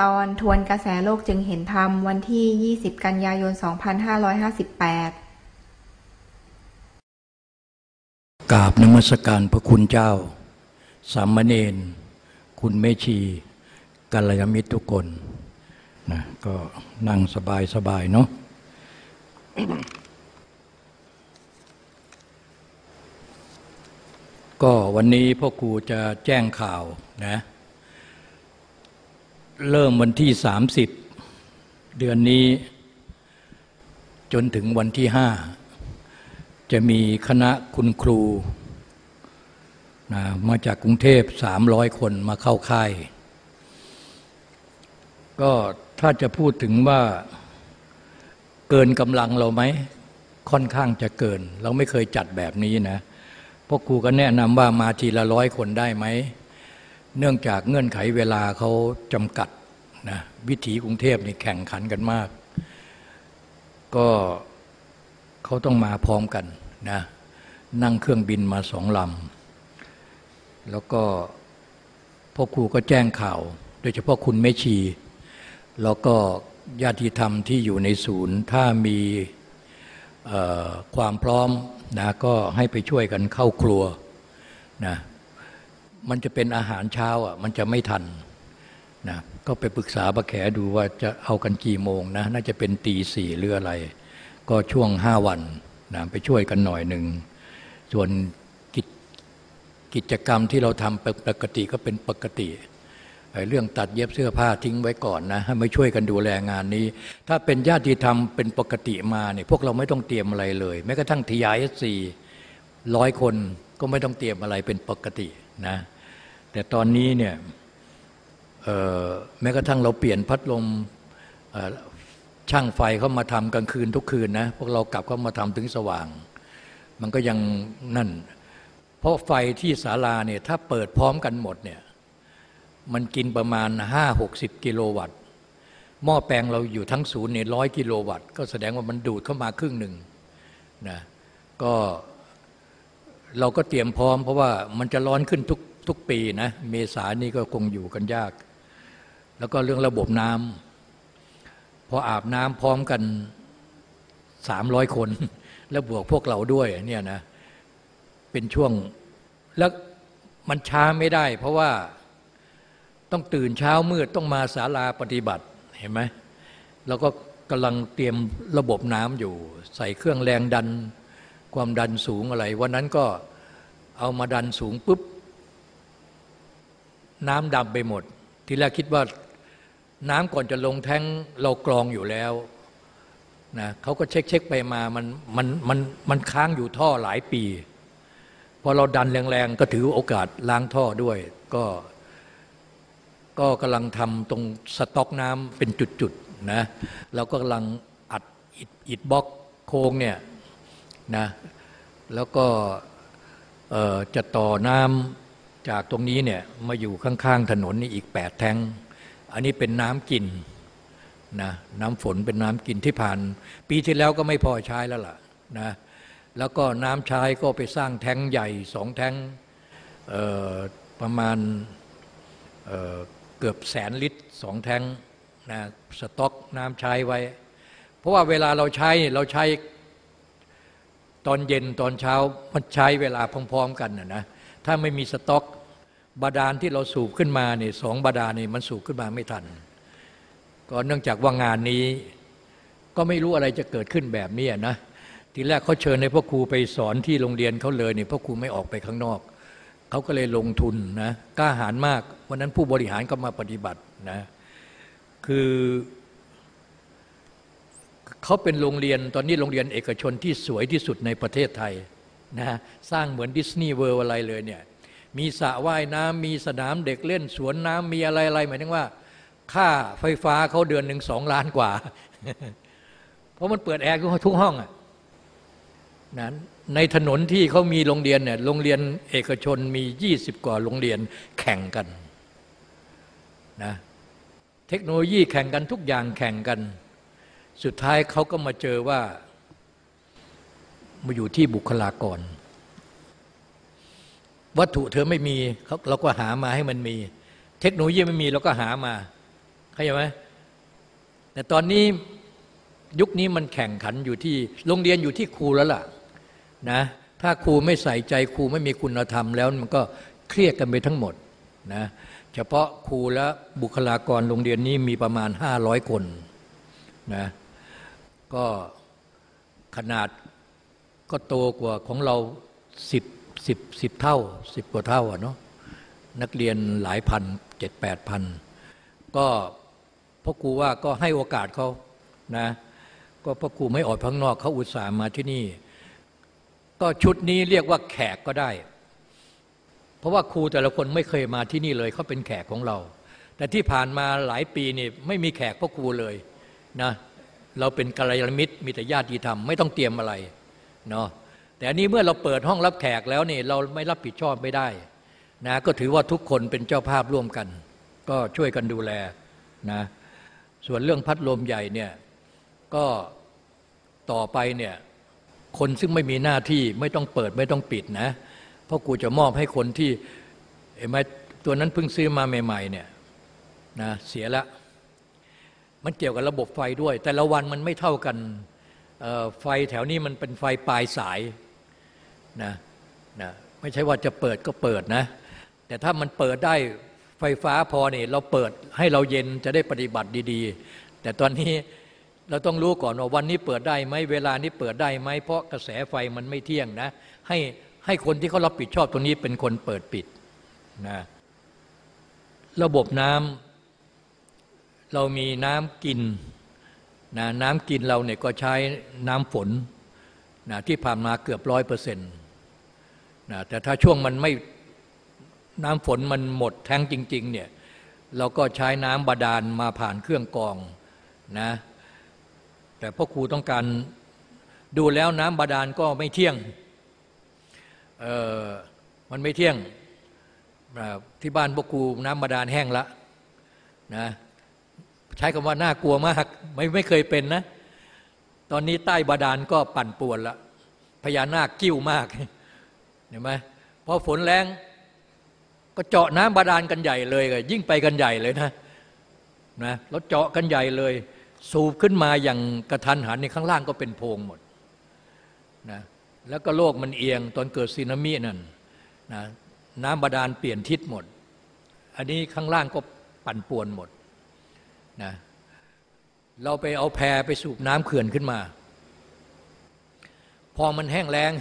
ตอนทวนกระแสโลกจึงเห็นธรรม วันที่ 20 กันยายน 2558 กราบนมัสการพระคุณเจ้า สามเณรคุณเมชีกัลยาณมิตรทุกคนนะก็นั่งสบายสบายเนาะก็วันนี้พ่อครูจะแจ้งข่าวนะ เริ่มวันที่ 30 เดือนนี้ จนถึงวันที่5จะมีคณะคุณครูนะมาจากกรุงเทพ 300 คนมาเข้าค่าย ก็ถ้าจะพูดถึงว่าเกินกำลังเราไหม ค่อนข้างจะเกิน เราไม่เคยจัดแบบนี้นะพวกครูก็แนะนำว่ามาทีละร้อยคนได้ไหม เนื่องจากเงื่อนไขเวลาเขาจำกัดนะวิถีกรุงเทพนี่แข่งขันกันมาก ก็เขาต้องมาพร้อมกันนะนั่งเครื่องบินมาสองลำแล้วก็พ่อครูก็แจ้งข่าว โดยเฉพาะคุณแม่ชี แล้วก็ญาติธรรมที่อยู่ในศูนย์ ถ้ามีความพร้อมนะก็ให้ไปช่วยกันเข้าครัวนะ มันจะเป็นอาหารเช้าอะมันจะไม่ทันนะก็ไปปรึกษาบะแขดูว่าจะเอากันกี่โมงนะน่าจะเป็นตีสี่หรืออะไร ก็ช่วงห้าวันนะไปช่วยกันหน่อยหนึ่ง ส่วนกิจกิจกรรมที่เราทำปกติก็เป็นปกติเรื่องตัดเย็บเสื้อผ้าทิ้งไว้ก่อนนะให้มาช่วยกันดูแลงานนี้ ถ้าเป็นญาติธรรมเป็นปกติมาเนี่ยพวกเราไม่ต้องเตรียมอะไรเลย แม้กระทั่งทียาเอสซีร้อยคนก็ไม่ต้องเตรียมอะไรเป็นปกติ นะแต่ตอนนี้เนี่ยแม้กระทั่งเราเปลี่ยนพัดลมช่างไฟเข้ามาทำกลางคืนทุกคืนนะพวกเรากลับเข้ามาทำถึงสว่าง มันก็ยังนั่น เพราะไฟที่ศาลาเนี่ยถ้าเปิดพร้อมกันหมดเนี่ยมันกินประมาณห้าหกสิบกิโลวัตต์ หม้อแปลงเราอยู่ทั้งศูนย์เนี่ยร้อยกิโลวัตต์ ก็แสดงว่ามันดูดเข้ามาครึ่งหนึ่งนะก็ เราก็เตรียมพร้อมเพราะว่ามันจะร้อนขึ้นทุกทุกปีนะเมษานี่ก็คงอยู่กันยาก แล้วก็เรื่องระบบน้ำพออาบน้ำพร้อมกันสามร้อยคน แล้วบวกพวกเราด้วยเนี่ยนะเป็นช่วงแล้วมันช้าไม่ได้ เพราะว่าต้องตื่นเช้ามืดต้องมาศาลาปฏิบัติเห็นไหมเราก็กำลังเตรียมระบบน้ำอยู่ ใส่เครื่องแรงดัน ความดันสูงอะไร วันนั้นก็เอามาดันสูงปุ๊บ น้ำดำไปหมด ทีแรกคิดว่าน้ำก่อนจะลงแท้งเรากรองอยู่แล้วนะเขาก็เช็คเช็คไปมามันมันมันมันค้างอยู่ท่อหลายปี พอเราดันแรงๆ ก็ถือโอกาสล้างท่อด้วย ก็ก็กำลังทำตรงสต็อกน้ำเป็นจุดๆนะเราก็กำลังอัดอิดบล็อกโค้งเนี่ย นะแล้วก็จะต่อน้ำจากตรงนี้เนี่ยมาอยู่ข้างๆถนนนี่อีกแปดแทงอันนี้เป็นน้ำกินนะน้ำฝนเป็นน้ำกินที่ผ่าน ปีที่แล้วก็ไม่พอใช้แล้วล่ะนะแล้วก็น้ำใช้ก็ไปสร้างแทงใหญ่สองแทงประมาณเกือบแสนลิตรสองแทงนะสต็อกน้ำใช้ไว้ เพราะว่าเวลาเราใช้เราใช้ ตอนเย็นตอนเช้ามันใช้เวลาพร้อมๆ กันนะนะถ้าไม่มีสต็อกบาดาลที่เราสูบขึ้นมาเนี่ยสองบาดาลนี่มันสูบขึ้นมาไม่ทัน ก็เนื่องจากว่างานนี้ ก็ไม่รู้อะไรจะเกิดขึ้นแบบนี้นะทีแรกเขาเชิญในพ่อครูไปสอนที่โรงเรียนเขาเลยเนี่ยพ่อครูไม่ออกไปข้างนอกเขาก็เลยลงทุนนะกล้าหาญมากวันนั้นผู้บริหารก็มาปฏิบัตินะคือ เขาเป็นโรงเรียนตอนนี้โรงเรียนเอกชนที่สวยที่สุดในประเทศไทยนะสร้างเหมือน Disney World อะไรเลยเนี่ยมีสระว่ายน้ำมีสนามเด็กเล่นสวนน้ำมีอะไรอะไรหมายถึงว่า ค่าไฟฟ้าเขาเดือนหนึ่งสองล้านกว่า เพราะมันเปิดแอร์ทุกห้องอะนั้นในถนนที่เขามีโรงเรียนเนี่ยโรงเรียนเอกชนมี 20 กว่าโรงเรียนแข่งกันนะเทคโนโลยีแข่งกันทุกอย่างแข่งกัน สุดท้ายเขาก็มาเจอว่า มาอยู่ที่บุคลากร วัตถุเธอไม่มีเราก็หามาให้มันมี เทคโนโลยีไม่มีเราก็หามาเข้าใจไหมแต่ตอนนี้ยุคนี้มันแข่งขันอยู่ที่โรงเรียนอยู่ที่ครูแล้วล่ะนะถ้าครูไม่ใส่ใจครูไม่มีคุณธรรมแล้วมันก็เครียดกันไปทั้งหมดนะเฉพาะครูและบุคลากรโรงเรียนนี้มีประมาณ 500 คนนะ ก็ขนาดก็โตกว่าของเราสิบสิบสิบเท่าสิบกว่าเท่าอะเนาะนักเรียนหลายพันเจ็ดแปดพันก็พ่อครูว่าก็ให้โอกาสเขานะก็พ่อครูไม่ออกพังนอกเขาอุตส่าห์มาที่นี่ ก็ชุดนี้เรียกว่าแขกก็ได้ เพราะว่าครูแต่ละคนไม่เคยมาที่นี่เลยเขาเป็นแขกของเรา แต่ที่ผ่านมาหลายปีนี่ไม่มีแขกพ่อครูเลยนะ เราเป็นกัลยาณมิตรมีแต่ญาติธรรมไม่ต้องเตรียมอะไรเนาะแต่อันนี้เมื่อเราเปิดห้องรับแขกแล้วนี่เราไม่รับผิดชอบไม่ได้นะก็ถือว่าทุกคนเป็นเจ้าภาพร่วมกัน ก็ช่วยกันดูแลนะส่วนเรื่องพัดลมใหญ่เนี่ยก็ต่อไปเนี่ยคนซึ่งไม่มีหน้าที่ไม่ต้องเปิดไม่ต้องปิดนะ เพราะกูจะมอบให้คนที่เห็นไหมตัวนั้นเพิ่งซื้อมาใหม่ ๆ เนี่ยนะเสียละ มันเกี่ยวกับระบบไฟด้วย แต่ละวันมันไม่เท่ากันไฟแถวนี้มันเป็นไฟปลายสายนะนะไม่ใช่ว่าจะเปิดก็เปิดนะ แต่ถ้ามันเปิดได้ไฟฟ้าพอเนี่ยเราเปิดให้เราเย็นจะได้ปฏิบัติดีๆ แต่ตอนนี้เราต้องรู้ก่อนว่าวันนี้เปิดได้ไหมเวลานี้เปิดได้ไหมเพราะกระแสไฟมันไม่เที่ยงนะให้ให้คนที่เขารับผิดชอบตรงนี้เป็นคนเปิดปิดนะระบบน้ำ เรามีน้ำกินนะน้ำกินเราเนี่ยก็ใช้น้ำฝนนะที่ผ่านมาเกือบร้อยเปอร์เซ็นต์นะแต่ถ้าช่วงมันไม่น้ำฝนมันหมดแท้งจริงๆเนี่ยเราก็ใช้น้ำบาดาลมาผ่านเครื่องกรองนะแต่พ่อครูต้องการดูแล้วน้ำบาดาลก็ไม่เที่ยงเออมันไม่เที่ยงที่บ้านพ่อครูน้ำบาดาลแห้งละนะ ใช้คำว่าน่ากลัวมาก ไม่ไม่เคยเป็นนะ ตอนนี้ใต้บาดาลก็ปั่นป่วนละพญานาคกิ้วมากเห็นไหมพอฝนแรงก็เจาะน้ำบาดาลกันใหญ่เลย ยิ่งไปกันใหญ่เลยนะนะแล้วเจาะกันใหญ่เลย สูบขึ้นมาอย่างกระทันหันในข้างล่างก็เป็นโพรงหมดนะแล้วก็โลกมันเอียงตอนเกิดซีนามินั่นนะน้ำบาดาลเปลี่ยนทิศหมด อันนี้ข้างล่างก็ปั่นป่วนหมด นะเราไปเอาแพไปสูบน้ำเขื่อนขึ้นมา พอมันแห้งแล้ง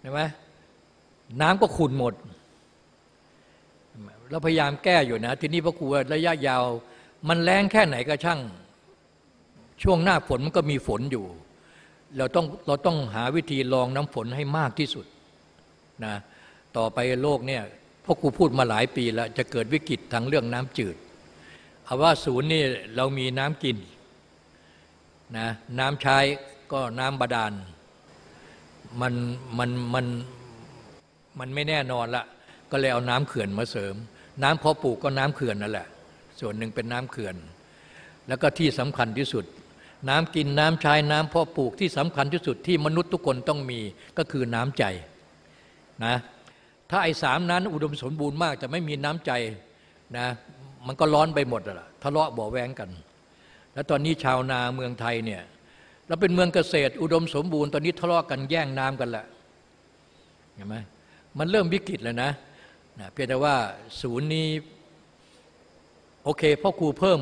เห็นไหมน้ำก็ขุ่นหมด เราพยายามแก้อยู่นะ ทีนี้พระครูระยะยาว มันแรงแค่ไหนก็ช่าง ช่วงหน้าฝนมันก็มีฝนอยู่ เราต้องเราต้องหาวิธีรองน้ำฝนให้มากที่สุดนะต่อไปโลกเนี่ยพ่อครูพูดมาหลายปีแล้ว จะเกิดวิกฤตทางเรื่องน้ำจืด อาว่าศูนย์นี่เรามีน้ำกินนะน้ำใช้ก็น้ำบาดาลมันมันมันมันไม่แน่นอนละก็เลยเอาน้ำเขื่อนมาเสริม น้ำพอปลูกก็น้ำเขื่อนนั่นแหละ ส่วนหนึ่งเป็นน้ำเขื่อน แล้วก็ที่สำคัญที่สุด น้ำกินน้ำใช้น้ำพอปลูกที่สำคัญที่สุดที่มนุษย์ทุกคนต้องมีก็คือน้ำใจนะถ้าไอ้สามนั้นอุดมสมบูรณ์มากจะไม่มีน้ำใจนะ มันก็ร้อนไปหมดละทะเลาะบ่อแว้งกัน แล้วตอนนี้ชาวนาเมืองไทยเนี่ยเราเป็นเมืองเกษตร อุดมสมบูรณ์ตอนนี้ทะเลาะกันแย่งน้ำกันละเห็นไหมมันเริ่มวิกฤตแล้วนะนะเพียงแต่ว่าศูนย์นี้โอเคพ่อครูเพิ่ม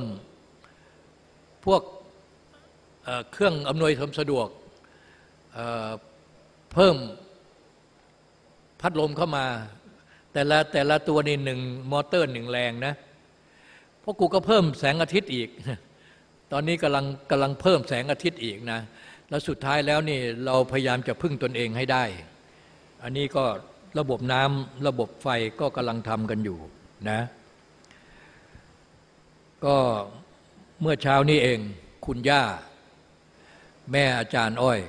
พวกเเครื่องอำนวยความสะดวกเเพิ่มพัดลมเข้ามา แต่ละแต่ละตัวนี่หนึ่งมอเตอร์หนึ่งแรงนะ พ่อครูก็เพิ่มแสงอาทิตย์อีก ตอนนี้กำลังกำลังเพิ่มแสงอาทิตย์อีกนะ แล้วสุดท้ายแล้วนี่เราพยายามจะพึ่งตนเองให้ได้ อันนี้ก็ระบบน้ำระบบไฟก็กำลังทำกันอยู่นะ ก็เมื่อเช้านี้เองคุณย่า แม่อาจารย์อ้อย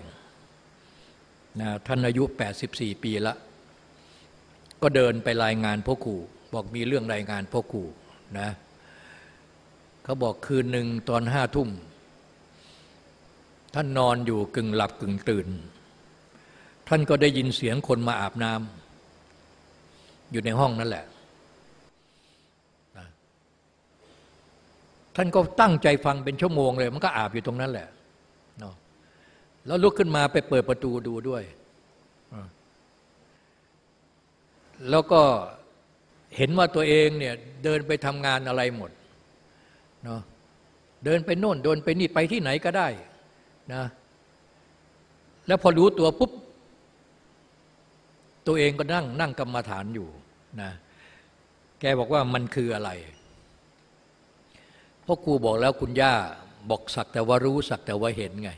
นะท่านอายุ 84 ปีละ ก็เดินไปรายงานพ่อครูบอกมีเรื่องรายงานพ่อครูนะ เขาบอกคืนหนึ่งตอนห้าทุ่ม ท่านนอนอยู่กึ่งหลับกึ่งตื่น ท่านก็ได้ยินเสียงคนมาอาบน้ำอยู่ในห้องนั่นแหละ ท่านก็ตั้งใจฟังเป็นชั่วโมงเลย มันก็อาบอยู่ตรงนั้นแหละเนาะแล้วลุกขึ้นมาไปเปิดประตูดูด้วย แล้วก็เห็นว่าตัวเองเนี่ยเดินไปทำงานอะไรหมด เนาะเดินไปโน่นเดินไปนี่ไปที่ไหนก็ได้นะแล้วพอรู้ตัวปุ๊บ ตัวเองก็นั่งนั่งกรรมาฐานอยู่นะแกบอกว่ามันคืออะไรเพราะครูบอกแล้วคุณย่าบอกสักแต่ว่ารู้สักแต่ว่าเห็นไง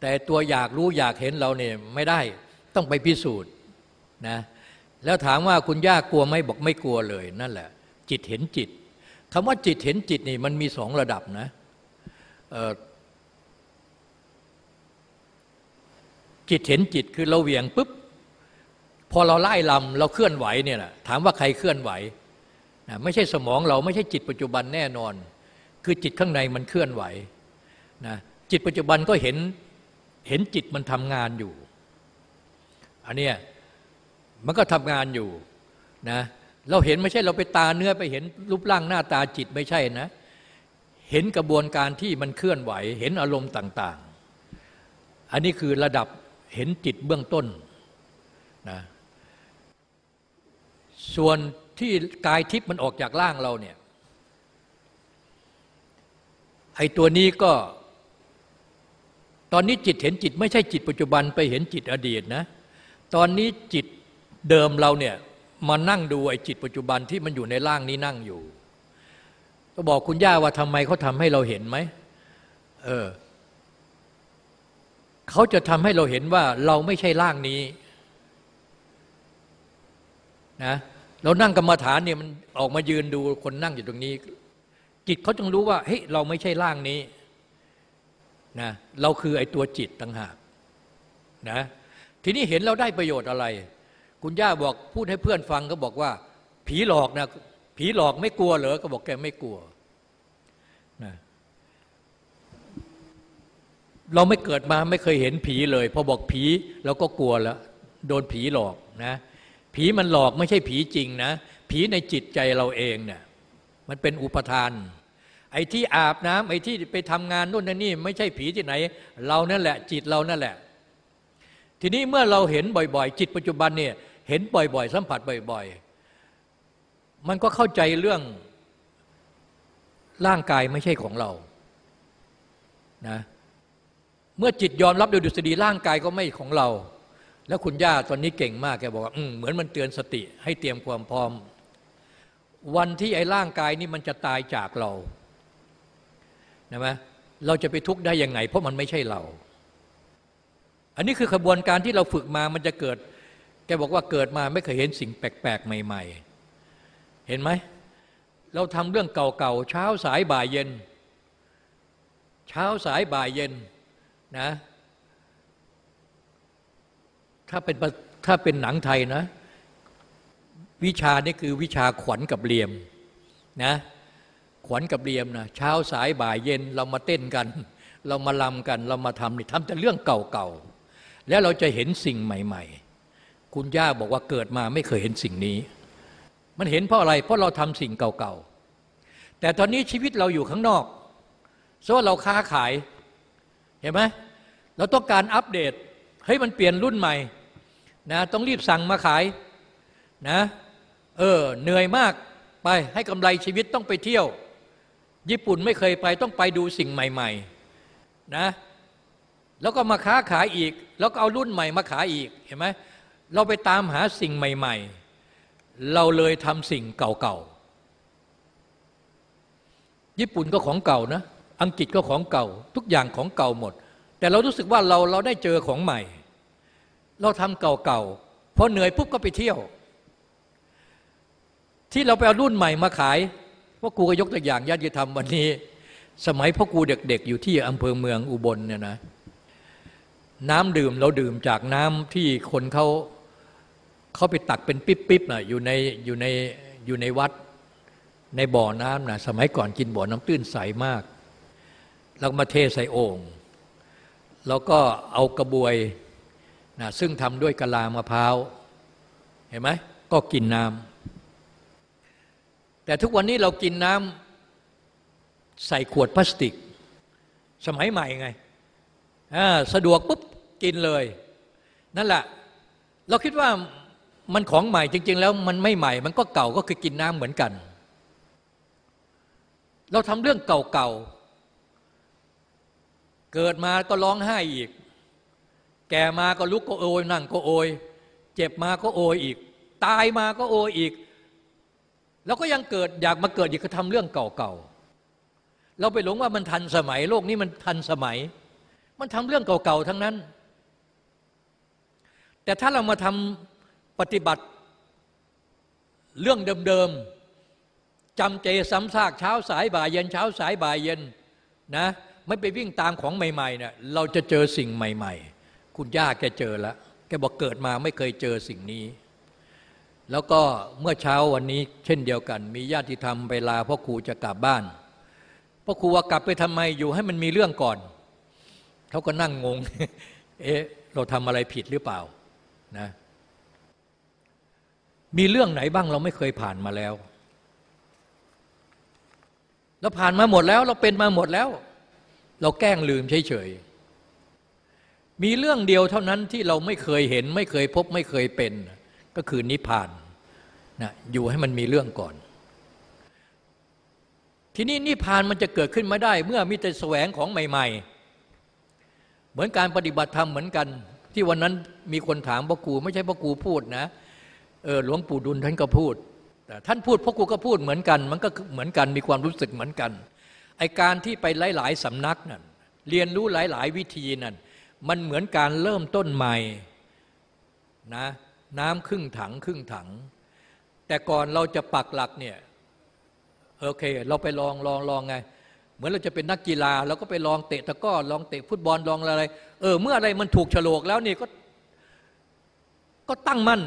แต่ตัวอยากรู้อยากเห็นเราเนี่ยไม่ได้ต้องไปพิสูจน์นะแล้วถามว่าคุณย่ากลัวไหมบอกไม่กลัวเลยนั่นแหละ จิตเห็นจิต คำว่าจิตเห็นจิตนี่มันมีสองระดับนะจิตเห็นจิตคือเราเหวี่ยงปุ๊บพอเราไล่ลำเราเคลื่อนไหวเนี่ยนะถามว่าใครเคลื่อนไหวนะไม่ใช่สมองเราไม่ใช่จิตปัจจุบันแน่นอน คือจิตข้างในมันเคลื่อนไหวนะจิตปัจจุบันก็เห็นเห็นจิตมันทำงานอยู่อันเนี้ยมันก็ทำงานอยู่นะ เราเห็นไม่ใช่เราไปตาเนื้อไปเห็นรูปร่างหน้าตาจิตไม่ใช่นะ เห็นกระบวนการที่มันเคลื่อนไหว เห็นอารมณ์ต่าง ๆ อันนี้คือระดับเห็นจิตเบื้องต้นนะส่วนที่กายทิพย์มันออกจากร่างเราเนี่ยไอ้ตัวนี้ก็ ตอนนี้จิตเห็นจิต ไม่ใช่จิตปัจจุบันไปเห็นจิตอดีตนะ ตอนนี้จิตเดิมเราเนี่ย มานั่งดูไอ้จิตปัจจุบันที่มันอยู่ในร่างนี้นั่งอยู่ ก็บอกคุณย่าว่าทำไมเขาทำให้เราเห็นไหมเออเขาจะทำให้เราเห็นว่าเราไม่ใช่ร่างนี้นะเรานั่งกรรมฐานเนี่ยมันออกมายืนดูคนนั่งอยู่ตรงนี้ จิตเขาจึงรู้ว่าเฮ้ยเราไม่ใช่ร่างนี้นะเราคือไอ้ตัวจิตต่างหากนะทีนี้เห็นเราได้ประโยชน์อะไร คุณย่าบอกพูดให้เพื่อนฟังก็บอกว่า ผีหลอกนะผีหลอกไม่กลัวเหรอก็บอกแกไม่กลัวนะเราไม่เกิดมาไม่เคยเห็นผีเลย พอบอกผีเราก็กลัวแล้วโดนผีหลอกนะผีมันหลอกไม่ใช่ผีจริงนะ ผีในจิตใจเราเองเนี่ยมันเป็นอุปทาน ไอ้ที่อาบน้ำไอ้ที่ไปทำงานนู่นนี่ไม่ใช่ผีที่ไหน เรานั่นแหละ จิตเรานั่นแหละ ทีนี้เมื่อเราเห็นบ่อย ๆ จิตปัจจุบันเนี่ย เห็นบ่อยๆ สัมผัสบ่อย ๆ มันก็เข้าใจเรื่องร่างกายไม่ใช่ของเรานะเมื่อจิตยอมรับโดยดุษฎีร่างกายก็ไม่ของเรา แล้วคุณย่าตอนนี้เก่งมากแกบอกว่าเหมือนมันเตือนสติให้เตรียมความพร้อม วันที่ไอ้ร่างกายนี้มันจะตายจากเรานะไหมเราจะไปทุกข์ได้ยังไง เพราะมันไม่ใช่เรา อันนี้คือขบวนการที่เราฝึกมามันจะเกิด บอกว่าเกิดมาไม่เคยเห็นสิ่งแปลกๆ ใหม่ ๆ เห็นไหม เราทำเรื่องเก่าๆ เช้าสายบ่ายเย็น เช้าสายบ่ายเย็นนะถ้าเป็นถ้าเป็นหนังไทยนะ วิชานี่คือวิชาขวัญกับเรียมนะขวัญกับเรียมนะเช้าสายบ่ายเย็นเรามาเต้นกัน เรามาลำกัน เรามาทำนี่ทำแต่เรื่องเก่าๆ แล้วเราจะเห็นสิ่งใหม่ ๆ คุณย่าบอกว่าเกิดมาไม่เคยเห็นสิ่งนี้ มันเห็นเพราะอะไร เพราะเราทำสิ่งเก่าๆ แต่ตอนนี้ชีวิตเราอยู่ข้างนอกเพราะว่าเราค้าขาย เห็นไหมเราต้องการอัปเดต เฮ้ยมันเปลี่ยนรุ่นใหม่นะต้องรีบสั่งมาขายนะเออเหนื่อยมากไปให้กำไรชีวิตต้องไปเที่ยว ญี่ปุ่นไม่เคยไปต้องไปดูสิ่งใหม่ๆนะแล้วก็มาค้าขายอีก แล้วก็เอารุ่นใหม่มาขายอีกเห็นไหม เราไปตามหาสิ่งใหม่ ๆ เราเลยทำสิ่งเก่าๆ ญี่ปุ่นก็ของเก่านะ อังกฤษก็ของเก่า ทุกอย่างของเก่าหมด แต่เรารู้สึกว่าเราเราได้เจอของใหม่ เราทำเก่าๆ พอเหนื่อยปุ๊บก็ไปเที่ยว ที่เราไปเอารุ่นใหม่มาขายพ่อครูก็ยกตัวอย่างญาติธรรมวันนี้ สมัยพ่อครูเด็กๆ อยู่ที่อำเภอเมืองอุบลเนี่ยนะน้ำดื่มเราดื่มจากน้ำที่คนเขา เขาไปตักเป็นปิ๊บๆนะอยู่ในอยู่ในอยู่ในวัดในบ่อน้ำนะสมัยก่อนกินบ่อน้ำตื้นใสมาก แล้วมาเทใส่โอ่งแล้วก็เอากระบวยนะซึ่งทำด้วยกะลามะพร้าว เห็นไหมก็กินน้ำแต่ทุกวันนี้เรากินน้ำใส่ขวดพลาสติก สมัยใหม่ไงสะดวกปุ๊บกินเลย นั่นแหละ เราคิดว่า มันของใหม่จริง ๆ แล้วมันไม่ใหม่ มันก็เก่าก็คือกินน้ำเหมือนกัน เราทำเรื่องเก่าๆ เกิดมาก็ร้องไห้อีก แก่มาก็ลุกก็โอยนั่งก็โอย เจ็บมาก็โอยอีก ตายมาก็โอยอีก แล้วก็ยังเกิดอยากมาเกิดอีกก็ทำเรื่องเก่าๆ เราไปหลงว่ามันทันสมัย โลกนี้มันทันสมัย มันทำเรื่องเก่าๆทั้งนั้น แต่ถ้าเรามาทำ ฏิบัติเรื่องเดิมๆจำเจซ้ำซากเช้าสายบ่ายเย็นเช้าสายบ่ายเย็นนะไม่ไปวิ่งตามของใหม่ๆเนี่ยเราจะเจอสิ่งใหม่ ๆ คุณย่าแกเจอแล้วแกบอกเกิดมาไม่เคยเจอสิ่งนี้ แล้วก็เมื่อเช้าวันนี้เช่นเดียวกัน มีญาติธรรมไปลาพ่อครูจะกลับบ้านพ่อครูว่ากลับไปทำไมอยู่ให้มันมีเรื่องก่อนเขาก็นั่งงง เอ๊ะเราทำอะไรผิดหรือเปล่านะ มีเรื่องไหนบ้างเราไม่เคยผ่านมาแล้วเราผ่านมาหมดแล้ว เราเป็นมาหมดแล้ว เราแกล้งลืมเฉยๆมีเรื่องเดียวเท่านั้นที่เราไม่เคยเห็น ไม่เคยพบไม่เคยเป็น ก็คือนิพพานนะอยู่ให้มันมีเรื่องก่อน ทีนี้นิพพานมันจะเกิดขึ้นมาได้ เมื่อมีแต่แสวงของใหม่ ๆ เหมือนการปฏิบัติธรรมเหมือนกัน ที่วันนั้นมีคนถามพ่อครูไม่ใช่พ่อครูพูดนะ เออหลวงปู่ดุลท่านก็พูด แต่ท่านพูดพ่อครูก็พูดเหมือนกัน มันก็เหมือนกันมีความรู้สึกเหมือนกันไอการที่ไปหลาย ๆสำนักนั่นเรียนรู้หลาย ๆ วิธีนั่นมันเหมือนการเริ่มต้นใหม่นะน้ำครึ่งถังครึ่งถัง แต่ก่อนเราจะปักหลักเนี่ยโอเค เราไปลองลองลองไง เหมือนเราจะเป็นนักกีฬาเราก็ไปลองเตะตะก้อลองเตะฟุตบอลลองอะไร เออ เมื่ออะไรมันถูกฉลกแล้วนี่ก็ ก็ตั้งมั่น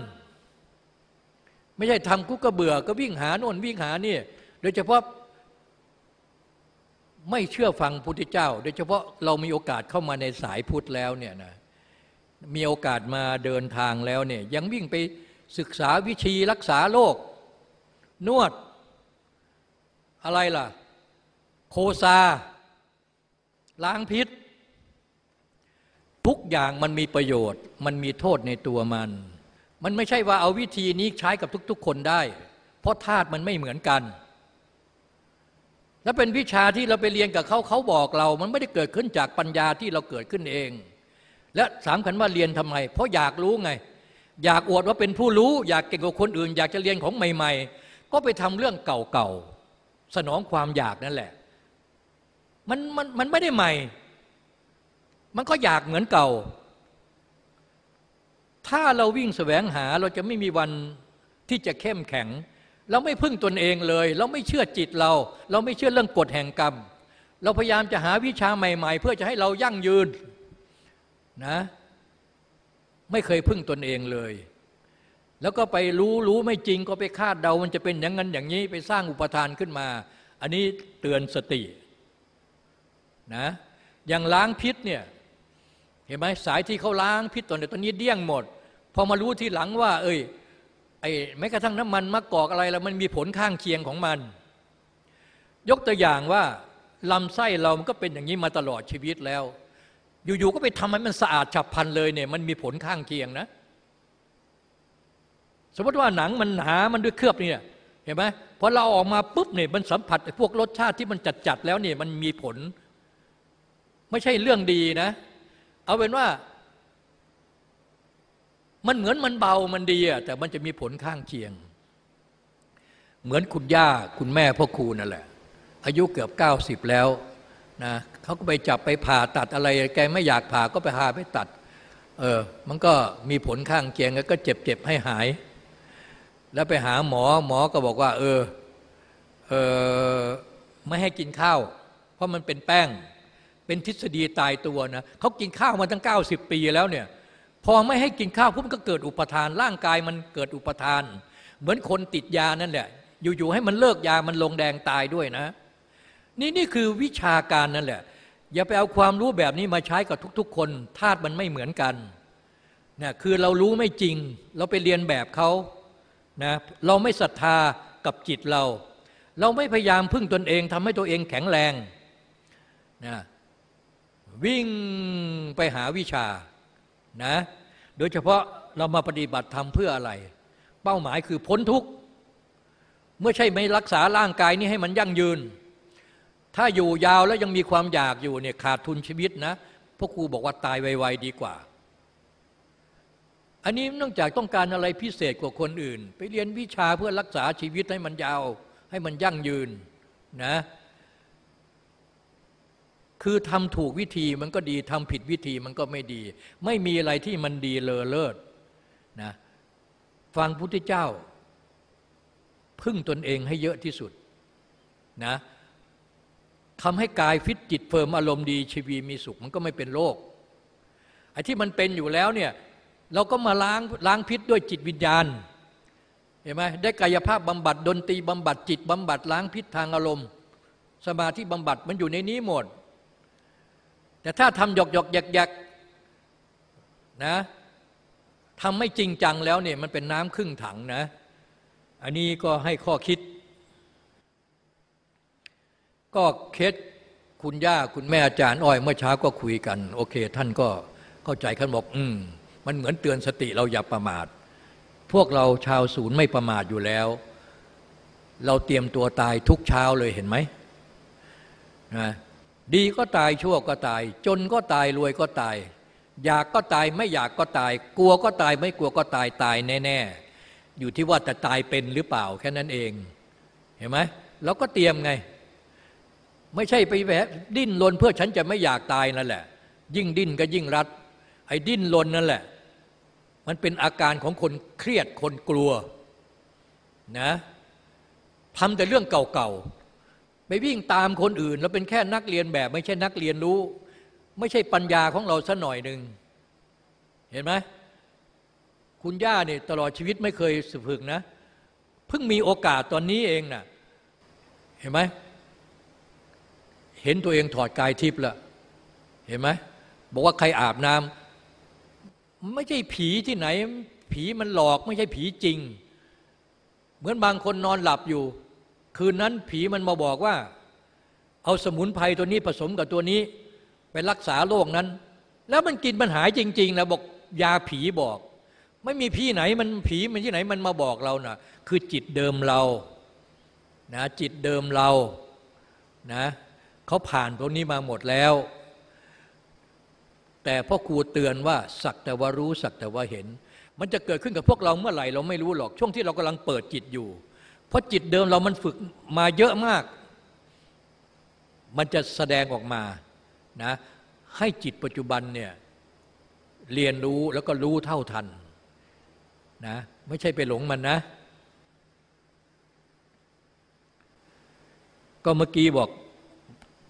ไม่ใช่ทำกุ๊กก็เบื่อก็วิ่งหาโน่นวิ่งหานี่โดยเฉพาะไม่เชื่อฟังพุทธเจ้า โดยเฉพาะเรามีโอกาสเข้ามาในสายพุทธแล้วเนี่ยนะมีโอกาสมาเดินทางแล้วเนี่ยยังวิ่งไปศึกษาวิธีรักษาโรคนวด อะไรล่ะ โคซา ล้างพิษ ทุกอย่างมันมีประโยชน์ มันมีโทษในตัวมัน มันไม่ใช่ว่าเอาวิธีนี้ใช้กับทุก ๆ คนได้ เพราะธาตุมันไม่เหมือนกัน และเป็นวิชาที่เราไปเรียนกับเขาเขาบอกเรา มันไม่ได้เกิดขึ้นจากปัญญาที่เราเกิดขึ้นเอง และสามขันว่าเรียนทำไม เพราะอยากรู้ไง อยากอวดว่าเป็นผู้รู้ อยากเก่งกว่าคนอื่น อยากจะเรียนของใหม่ ๆ ก็ไปทำเรื่องเก่าๆสนองความอยากนั่นแหละ มันมันมันไม่ได้ใหม่ มันก็อยากเหมือนเก่า ถ้าเราวิ่งแสวงหาเราจะไม่มีวันที่จะเข้มแข็ง เราไม่พึ่งตนเองเลย เราไม่เชื่อจิตเรา เราไม่เชื่อเรื่องกฎแห่งกรรม เราพยายามจะหาวิชาใหม่ ๆ เพื่อจะให้เรายั่งยืนนะไม่เคยพึ่งตนเองเลย แล้วก็ไปรู้รู้ไม่จริงก็ไปคาดเดา มันจะเป็นอย่างนั้นอย่างนี้ไปสร้างอุปทานขึ้นมา อันนี้เตือนสตินะอย่างล้างพิษเนี่ยเห็นไหมสายที่เขาล้างพิษตอนนี้ตอนนี้เดี้ยงหมด พอมารู้ทีหลังว่า เอ้ยไอ้แม้กระทั่งน้ำมันมะกอกอะไรแล้วมันมีผลข้างเคียงของมัน ยกตัวอย่างว่าลำไส้เรามันก็เป็นอย่างนี้มาตลอดชีวิตแล้ว อยู่ๆก็ไปทำให้มันสะอาดฉับพลันเลยเนี่ย มันมีผลข้างเคียงนะ สมมติว่าหนังมันหนามันด้วยเคลือบเนี่ยเห็นไหมพอเราออกมาปุ๊บเนี่ยมันสัมผัสพวกรสชาติที่มันจัดๆแล้วเนี่ยมันมีผล ไม่ใช่เรื่องดีนะ เอาเป็นว่า มันเหมือนมันเบามันดีอะแต่มันจะมีผลข้างเคียง เหมือนคุณย่าคุณแม่พ่อครูนั่นแหละ อายุเกือบเก้าสิบแล้วนะเขาก็ไปจับไปผ่าตัดอะไร แกไม่อยากผ่าก็ไปพาไปตัดเออมันก็มีผลข้างเคียงแล้วก็เจ็บเจ็บให้หาย แล้วไปหาหมอหมอก็บอกว่า เออเออไม่ให้กินข้าว เพราะมันเป็นแป้ง เป็นทฤษฎีตายตัวนะเขากินข้าวมาตั้ง 90 ปีแล้วเนี่ย พอไม่ให้กินข้าวปุ๊บก็เกิดอุปทาน ร่างกายมันเกิดอุปทาน เหมือนคนติดยานั่นแหละ อยู่ๆให้มันเลิกยามันลงแดงตายด้วยนะ นี่นี่คือวิชาการนั่นแหละ อย่าไปเอาความรู้แบบนี้มาใช้กับทุก ๆ คนธาตุมันไม่เหมือนกันนะคือเรารู้ไม่จริง เราไปเรียนแบบเขานะเราไม่ศรัทธากับจิตเรา เราไม่พยายามพึ่งตนเองทำให้ตัวเองแข็งแรงนะวิ่งไปหาวิชา นะโดยเฉพาะเรามาปฏิบัติธรรมเพื่ออะไร เป้าหมายคือพ้นทุกข์เมื่อใช่ไม่รักษาร่างกายนี้ให้มันยั่งยืน ถ้าอยู่ยาวแล้วยังมีความอยากอยู่เนี่ยขาดทุนชีวิตนะพวกครูบอกว่าตายไวๆดีกว่า อันนี้นองจากต้องการอะไรพิเศษกว่าคนอื่น ไปเรียนวิชาเพื่อรักษาชีวิตให้มันยาวให้มันยั่งยืนนะ คือทำถูกวิธีมันก็ดีทำผิดวิธีมันก็ไม่ดี ไม่มีอะไรที่มันดีเลอเลิศนะฟังพุทธเจ้า พึ่งตนเองให้เยอะที่สุดนะทำให้กายฟิตจิตเฟิร์มอารมณ์ดีชีวีมีสุขมันก็ไม่เป็นโรคไอ้ที่มันเป็นอยู่แล้วเนี่ยเราก็มาล้างล้างพิษด้วยจิตวิญญาณเห็นไหมได้กายภาพบำบัดดนตรีบำบัดจิตบำบัดล้างพิษทางอารมณ์ สมาธิบำบัดมันอยู่ในนี้หมด แต่ถ้าทำหยอกหยอกแยกแยกนะทำไม่จริงจังแล้วเนี่ยมันเป็นน้ำครึ่งถังนะ อันนี้ก็ให้ข้อคิด ก็เคสคุณย่าคุณแม่อาจารย์อ้อยเมื่อเช้าก็คุยกัน โอเค ท่านก็เข้าใจท่านบอก อืม มันเหมือนเตือนสติเราอย่าประมาท พวกเราชาวศูนย์ไม่ประมาทอยู่แล้ว เราเตรียมตัวตายทุกเช้าเลยเห็นไหมนะ ดีก็ตายชั่วก็ตาย จนก็ตายรวยก็ตาย อยากก็ตายไม่อยากก็ตาย กลัวก็ตายไม่กลัวก็ตายตายแน่ ๆ อยู่ที่ว่าจะตายเป็นหรือเปล่าแค่นั้นเอง เห็นไหมเราก็เตรียมไง ไม่ใช่ไปแบบดิ้นรนเพื่อฉันจะไม่อยากตายนั่นแหละ ยิ่งดิ้นก็ยิ่งรัดไอ้ดิ้นรนนั่นแหละ มันเป็นอาการของคนเครียดคนกลัวนะทำแต่เรื่องเก่าๆ ไปวิ่งตามคนอื่น แล้วเป็นแค่นักเรียนแบบ ไม่ใช่นักเรียนรู้ ไม่ใช่ปัญญาของเราสัหน่อยหนึ่งเห็นไหมคุณย่าเนี่ยตลอดชีวิตไม่เคยฝึกนะ เพิ่งมีโอกาสตอนนี้เองนะ่ะเห็นไหมเห็นตัวเองถอดกายทิพย์ละเห็นไหมบอกว่าใครอาบน้ำไม่ใช่ผีที่ไหน ผีมันหลอกไม่ใช่ผีจริง เหมือนบางคนนอนหลับอยู่ คืนนั้นผีมันมาบอกว่า เอาสมุนไพรตัวนี้ผสมกับตัวนี้ ไปรักษาโรคนั้น แล้วมันกินมันหายจริงๆนะบอกยาผีบอก ไม่มีพี่ไหนมันผีมันที่ไหนมันมาบอกเรานะ่ะคือจิตเดิมเรานะจิตเดิมเรานะเขาผ่านตรงนี้มาหมดแล้ว แต่พ่อครูเตือนว่าสักแต่ว่ารู้สักแต่ว่าเห็น มันจะเกิดขึ้นกับพวกเราเมื่อไหร่เราไม่รู้หรอกช่วงที่เรากำลังเปิดจิตอยู่ เพราะจิตเดิมเรามันฝึกมาเยอะมาก มันจะแสดงออกมานะให้จิตปัจจุบันเนี่ยเรียนรู้แล้วก็รู้เท่าทันนะไม่ใช่ไปหลงมันนะ ก็เมื่อกี้บอก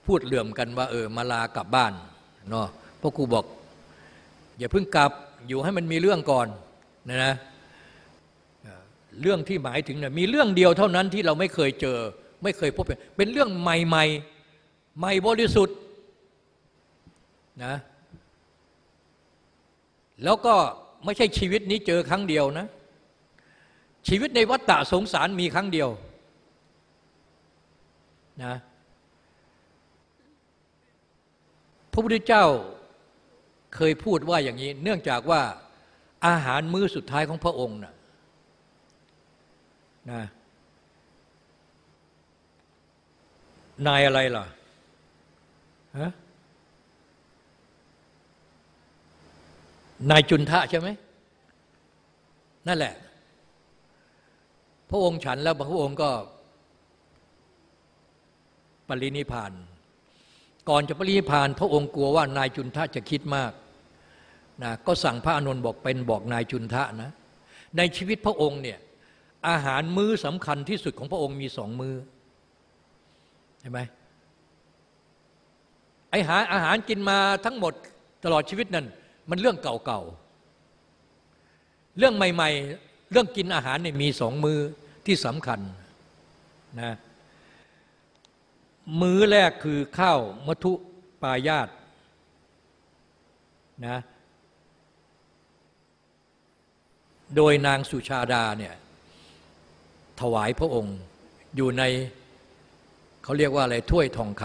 พูดเหลื่อมกันว่า เออมาลากลับบ้านเนาะพ่อครูบอก อย่าเพิ่งกลับอยู่ให้มันมีเรื่องก่อนนะนะ เรื่องที่หมายถึงเนี่ยมีเรื่องเดียวเท่านั้นที่เราไม่เคยเจอ ไม่เคยพบเป็นเรื่องใหม่ใหม่ใหม่บริสุทธิ์นะแล้วก็ไม่ใช่ชีวิตนี้เจอครั้งเดียวนะ ชีวิตในวัฏฏะสงสารมีครั้งเดียวนะพระพุทธเจ้าเคยพูดว่าอย่างนี้ เนื่องจากว่าอาหารมื้อสุดท้ายของพระองค์นะ นะนายอะไรล่ะฮะนายจุนทะใช่ไหมนั่นแหละ พระองค์ฉันแล้วพระองค์ก็ ปรินิพาน ก่อนจะปรินิพาน พระองค์กลัวว่านายจุนทะจะคิดมากนะก็สั่งพระอนุนบอกเป็นบอกนายจุนทะนะ ในชีวิตพระองค์เนี่ย อาหารมื้อสำคัญที่สุดของพระองค์มีสองมือเห็นไหมไอหาอาหารกินมาทั้งหมดตลอดชีวิตนั้นมันเรื่องเก่าๆ เรื่องใหม่ๆ เรื่องกินอาหารเนี่ยมีสองมือที่สำคัญนะมื้อแรกคือข้าวมัทุปายาตนะโดยนางสุชาดาเนี่ย ถวายพระองค์ อยู่ในเขาเรียกว่าอะไรถ้วยทองค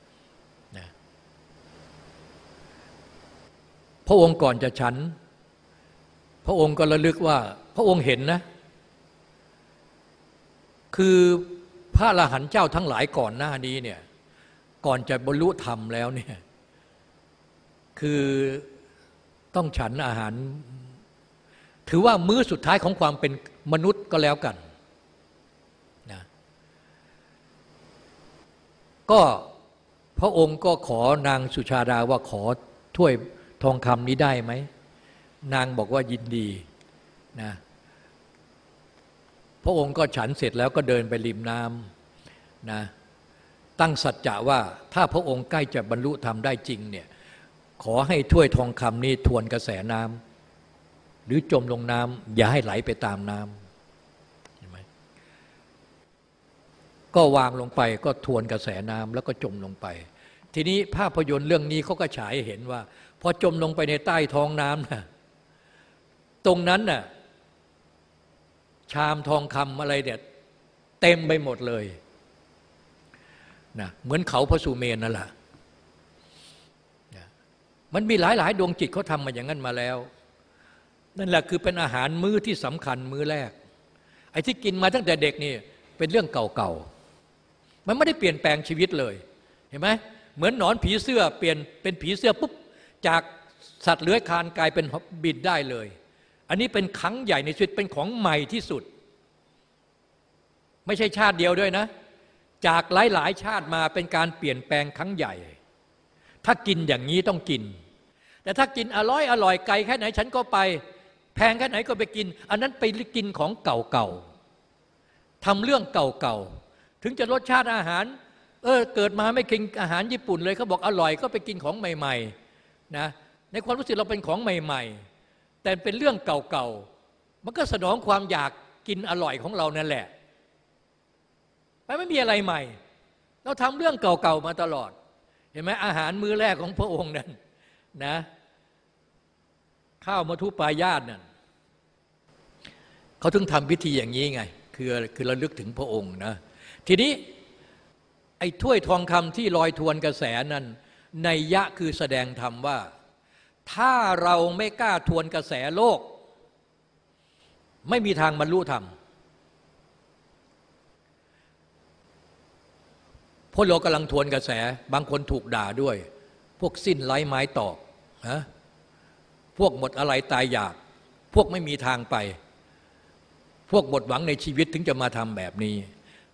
ำนะพระองค์ก่อนจะฉัน พระองค์ก็ระลึกว่าพระองค์เห็นนะ คือพระอรหันต์เจ้าทั้งหลายก่อนหน้านี้เนี่ยก่อนจะบรรลุธรรมแล้วเนี่ยคือต้องฉันอาหาร ถือว่ามื้อสุดท้ายของความเป็นมนุษย์ก็แล้วกันนะก็พระองค์ก็ขอนางสุชาดาว่าขอถ้วยทองคำนี้ได้ไหม นางบอกว่ายินดีนะพระองค์ก็ฉันเสร็จแล้วก็เดินไปริมน้ำนะตั้งสัจจะว่าถ้าพระองค์ใกล้จะบรรลุธรรมได้จริงเนี่ยขอให้ถ้วยทองคำนี้ทวนกระแสน้ำ หรือจมลงน้ำอย่าให้ไหลไปตามน้ำเห็นไหมก็วางลงไปก็ทวนกระแสน้ำแล้วก็จมลงไป ทีนี้ภาพยนตร์เรื่องนี้เขาก็ฉายเห็นว่าพอจมลงไปในใต้ท้องน้ำนะตรงนั้นน่ะชามทองคำอะไรเนี่ยเต็มไปหมดเลยนะเหมือนเขาพระสุเมนนั่นแหละนะมันมีหลายหลายดวงจิตเขาทำมาอย่างนั้นมาแล้ว นั่นแหละคือเป็นอาหารมื้อที่สำคัญมื้อแรก ไอ้ที่กินมาตั้งแต่เด็กนี่เป็นเรื่องเก่าๆ มันไม่ได้เปลี่ยนแปลงชีวิตเลย เห็นไหมเหมือนหนอนผีเสื้อเปลี่ยนเป็นผีเสื้อปุ๊บจากสัตว์เลื้อยคลานกลายเป็นบินได้เลย อันนี้เป็นครั้งใหญ่ในชีวิตเป็นของใหม่ที่สุด ไม่ใช่ชาติเดียวด้วยนะ จากหลายๆ ชาติมาเป็นการเปลี่ยนแปลงครั้งใหญ่ ถ้ากินอย่างนี้ต้องกิน แต่ถ้ากินอร่อยอร่อยไกลแค่ไหนฉันก็ไป แพงแค่ไหนก็ไปกิน อันนั้นไปกินของเก่าๆทำเรื่องเก่าๆ ถึงจะรสชาติอาหาร เออเกิดมาไม่กินอาหารญี่ปุ่นเลยเขาบอกอร่อยก็ไปกินของใหม่ๆนะในความรู้สึกเราเป็นของใหม่ ๆ แต่เป็นเรื่องเก่าๆ มันก็สนองความอยากกินอร่อยของเรานั่นแหละมันไม่มีอะไรใหม่ เราทำเรื่องเก่าๆมาตลอด เห็นไหมอาหารมื้อแรกของพระองค์นั้นนะ ข้าวมาทุปายาตนั่นเขาถึงทำพิธีอย่างนี้ไง คือคือระลึกถึงพระองค์นะ ทีนี้ไอ้ถ้วยทองคำที่ลอยทวนกระแสนั้นในยะคือแสดงธรรมว่า ถ้าเราไม่กล้าทวนกระแสโลก ไม่มีทางบรรลุธรรมพวกเรากำลังทวนกระแส บางคนถูกด่าด้วย พวกสิ้นไร้ไม้ตอกนะ พวกหมดอะไรตายอยาก พวกไม่มีทางไป พวกหมดหวังในชีวิตถึงจะมาทำแบบนี้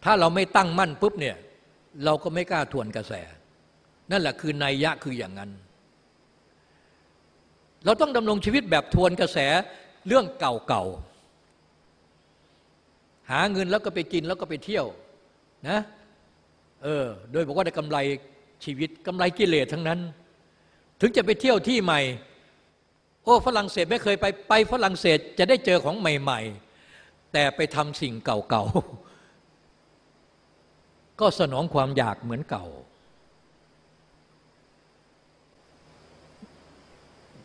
ถ้าเราไม่ตั้งมั่นปุ๊บเนี่ยเราก็ไม่กล้าทวนกระแส นั่นแหละคือนัยยะคืออย่างนั้น เราต้องดำรงชีวิตแบบทวนกระแสเรื่องเก่าๆ หาเงินแล้วก็ไปกินแล้วก็ไปเที่ยวนะเออโดยบอกว่าได้กำไรชีวิตกำไรกิเลสทั้งนั้น ถึงจะไปเที่ยวที่ใหม่ โอ้ฝรั่งเศสไม่เคยไปไปฝรั่งเศสจะได้เจอของใหม่ ๆ แต่ไปทำสิ่งเก่าๆ ก็สนองความอยากเหมือนเก่า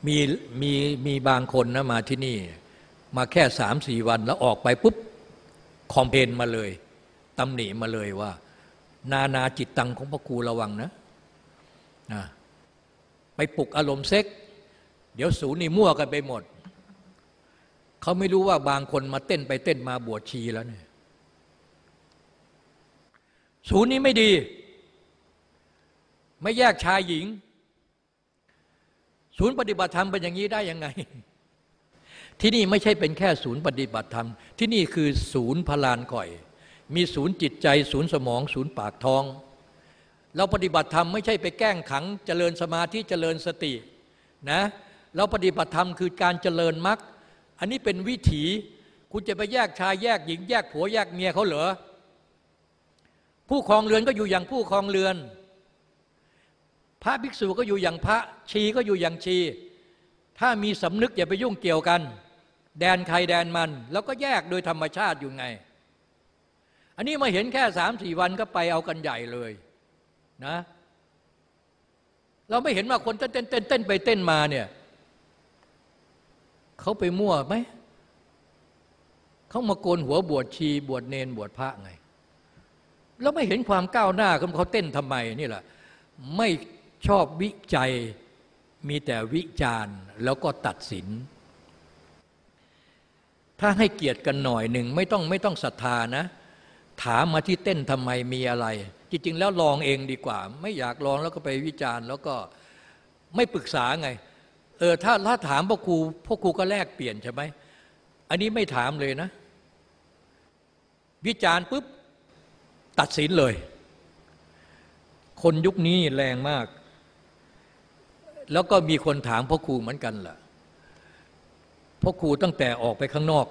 มีมีมีบางคนนะมาที่นี่ มาแค่สามสี่วันแล้วออกไปปุ๊บ คอมเพนมาเลยตำหนิมาเลยว่า นานาจิตตังของพระครูระวังนะนะไปปลุกอารมณ์เซ็ก เดี๋ยวสูนี่มั่วกันไปหมด เขาไม่รู้ว่าบางคนมาเต้นไปเต้นมาบวชชีแล้วเนี่ยศูนย์นี้ไม่ดี ไม่แยกชายหญิง ศูนย์ปฏิบัติธรรมเป็นอย่างนี้ได้ยังไง ที่นี่ไม่ใช่เป็นแค่ศูนย์ปฏิบัติธรรม ที่นี่คือศูนย์พลานก่อย มีศูนย์จิตใจ ศูนย์สมอง ศูนย์ปากท้อง เราปฏิบัติธรรมไม่ใช่ไปแกล้งขังเจริญสมาธิเจริญสตินะ เราปฏิบัติธรรมคือการเจริญมรรคอันนี้เป็นวิถี คุณจะไปแยกชายแยกหญิง แยกผัวแยกเมียเขาเหรอผู้ครองเรือนก็อยู่อย่างผู้ครองเรือน พระภิกษุก็อยู่อย่างพระชีก็อยู่อย่างชี ถ้ามีสำนึกอย่าไปยุ่งเกี่ยวกัน แดนใครแดนมัน แล้วก็แยกโดยธรรมชาติอยู่ไง อันนี้มาเห็นแค่สามสี่วันก็ไปเอากันใหญ่เลยนะ เราไม่เห็นว่าคนเต้นเต้นเต้นเต้นไปเต้นมาเนี่ย เขาไปมั่วไหมเขามาโกนหัวบวชชีบวชเนนบวชพระไง แล้วไม่เห็นความก้าวหน้าเขาเขาเต้นทำไมนี่แหละไม่ชอบวิจัยมีแต่วิจารณ์แล้วก็ตัดสิน ถ้าให้เกียรติกันหน่อยหนึ่งไม่ต้องไม่ต้องศรัทธานะ ถามมาที่เต้นทำไมมีอะไร จริง ๆ แล้วลองเองดีกว่า ไม่อยากลองแล้วก็ไปวิจารณ์ แล้วก็ไม่ปรึกษาไง เออถ้าถ้าถามพ่อครูพ่อครูก็แลกเปลี่ยนใช่ไหมอันนี้ไม่ถามเลยนะ วิจารณ์ปุ๊บตัดสินเลย คนยุคนี้แรงมาก แล้วก็มีคนถามพ่อครูเหมือนกันล่ะพ่อครูตั้งแต่ออกไปข้างนอก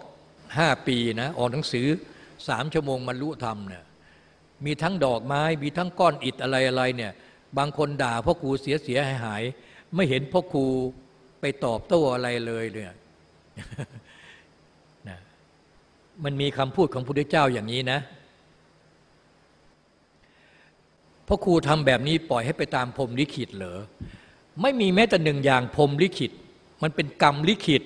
ห้าปีนะออกหนังสือสามชั่วโมงมันรู้ธรรมเนี่ยมีทั้งดอกไม้ มีทั้งก้อนอิฐอะไรอะไรเนี่ย บางคนด่าพ่อครูเสียเสียหายหาย ไม่เห็นพ่อครู ไปตอบโต้อะไรเลยเนี่ยนะมันมีคำพูดของพระพุทธเจ้าอย่างนี้นะพ่อครูทำแบบนี้ปล่อยให้ไปตามพรมลิขิตเหรอไม่มีแม้แต่หนึ่งอย่างพรมลิขิต มันเป็นกรรมลิขิต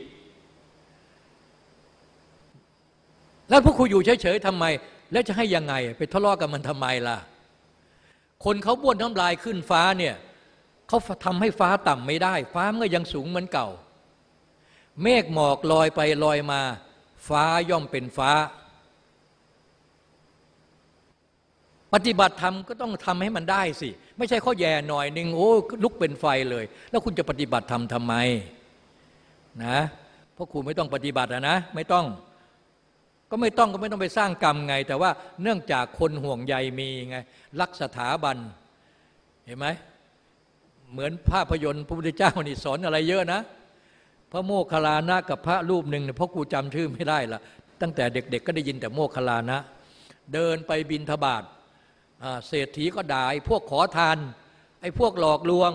แล้วพวกครูอยู่เฉยๆทำไม แล้วจะให้ยังไง ไปทะเลาะกันมันทำไมล่ะ คนเขาบ้วนน้ำลายขึ้นฟ้าเนี่ย เขาทำให้ฟ้าต่ำไม่ได้ ฟ้ามันก็ยังสูงเหมือนเก่า เมฆหมอกลอยไปลอยมา ฟ้าย่อมเป็นฟ้า ปฏิบัติธรรมก็ต้องทำให้มันได้สิ ไม่ใช่ข้อแย่หน่อยหนึ่งโอ้ลุกเป็นไฟเลย แล้วคุณจะปฏิบัติธรรมทำไมนะเพราะคุณไม่ต้องปฏิบัตินะ ไม่ต้องก็ไม่ต้องก็ไม่ต้องไปสร้างกรรมไง แต่ว่าเนื่องจากคนห่วงใยมีไงรักสถาบัน เห็นไหม เหมือนภาพยนตร์พระพุทธเจ้านี่สอนอะไรเยอะนะ พระโมคคัลลานะกับพระรูปหนึ่งเนี่ยเพราะกูจำชื่อไม่ได้ละตั้งแต่เด็กๆ ก็ได้ยินแต่โมคคัลลานะ เดินไปบินทบาทเศรษฐีก็ด่าไอ้พวกขอทาน ไอ้พวกหลอกลวง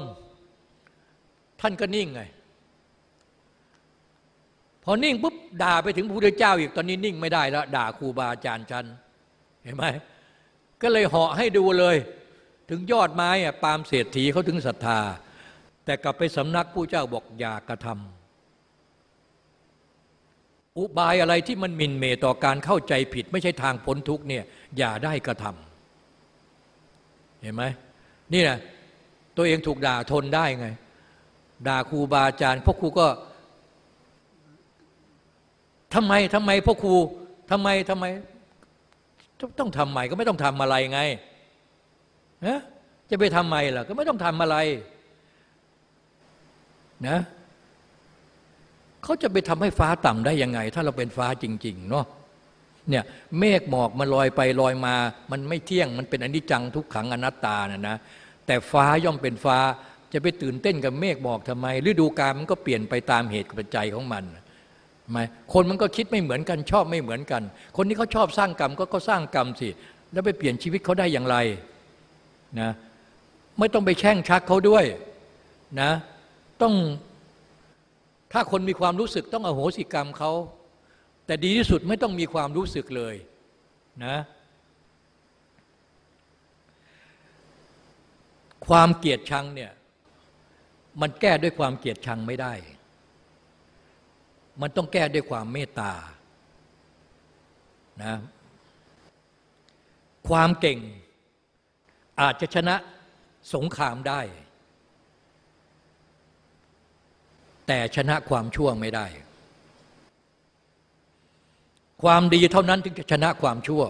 ท่านก็นิ่งไงพอนิ่งปุ๊บด่าไปถึงพระพุทธเจ้าอีกตอนนี้นิ่งไม่ได้แล้วด่าครูบาอาจารย์ฉันเห็นไหมก็เลยเหาะให้ดูเลย ถึงยอดไม้อะปามเศรษฐีเขาถึงศรัทธา แต่กลับไปสำนักผู้เจ้าบอกอย่ากระทำอุบายอะไรที่มันมินเมต่อการเข้าใจผิด ไม่ใช่ทางพ้นทุกเนี่ยอย่าได้กระทำเห็นไหมนี่นะตัวเองถูกด่าทนได้ไง ด่าครูบาอาจารย์พ่อครูก็ทำไมทำไมพ่อครูทำไมทำไม ต้องทำใหม่ก็ไม่ต้องทำอะไรไง นะจะไปทำใหม่ล่ะ ก็ไม่ต้องทำอะไรนะเขาจะไปทำให้ฟ้าต่ำได้ยังไง ถ้าเราเป็นฟ้าจริง ๆ เนาะเนี่ยเมฆหมอกมันลอยไปลอยมา มันไม่เที่ยง มันเป็นอนิจจังทุกขังอนัตตานะนะ แต่ฟ้าย่อมเป็นฟ้า จะไปตื่นเต้นกับเมฆหมอกทำไม ฤดูกาลมันก็เปลี่ยนไปตามเหตุปัจจัยของมันไหมคนมันก็คิดไม่เหมือนกันชอบไม่เหมือนกัน คนที่เขาชอบสร้างกรรมก็ก็สร้างกรรมสิ แล้วไปเปลี่ยนชีวิตเขาได้อย่างไร นะไม่ต้องไปแช่งชักเขาด้วยนะต้องถ้าคนมีความรู้สึกต้องอโหสิกรรมเขาแต่ดีที่สุดไม่ต้องมีความรู้สึกเลยนะความเกลียดชังเนี่ยมันแก้ด้วยความเกลียดชังไม่ได้ มันต้องแก้ด้วยความเมตตานะความเก่ง อาจจะชนะสงครามได้ แต่ชนะความชั่วไม่ได้ ความดีเท่านั้นถึงจะชนะความชั่ว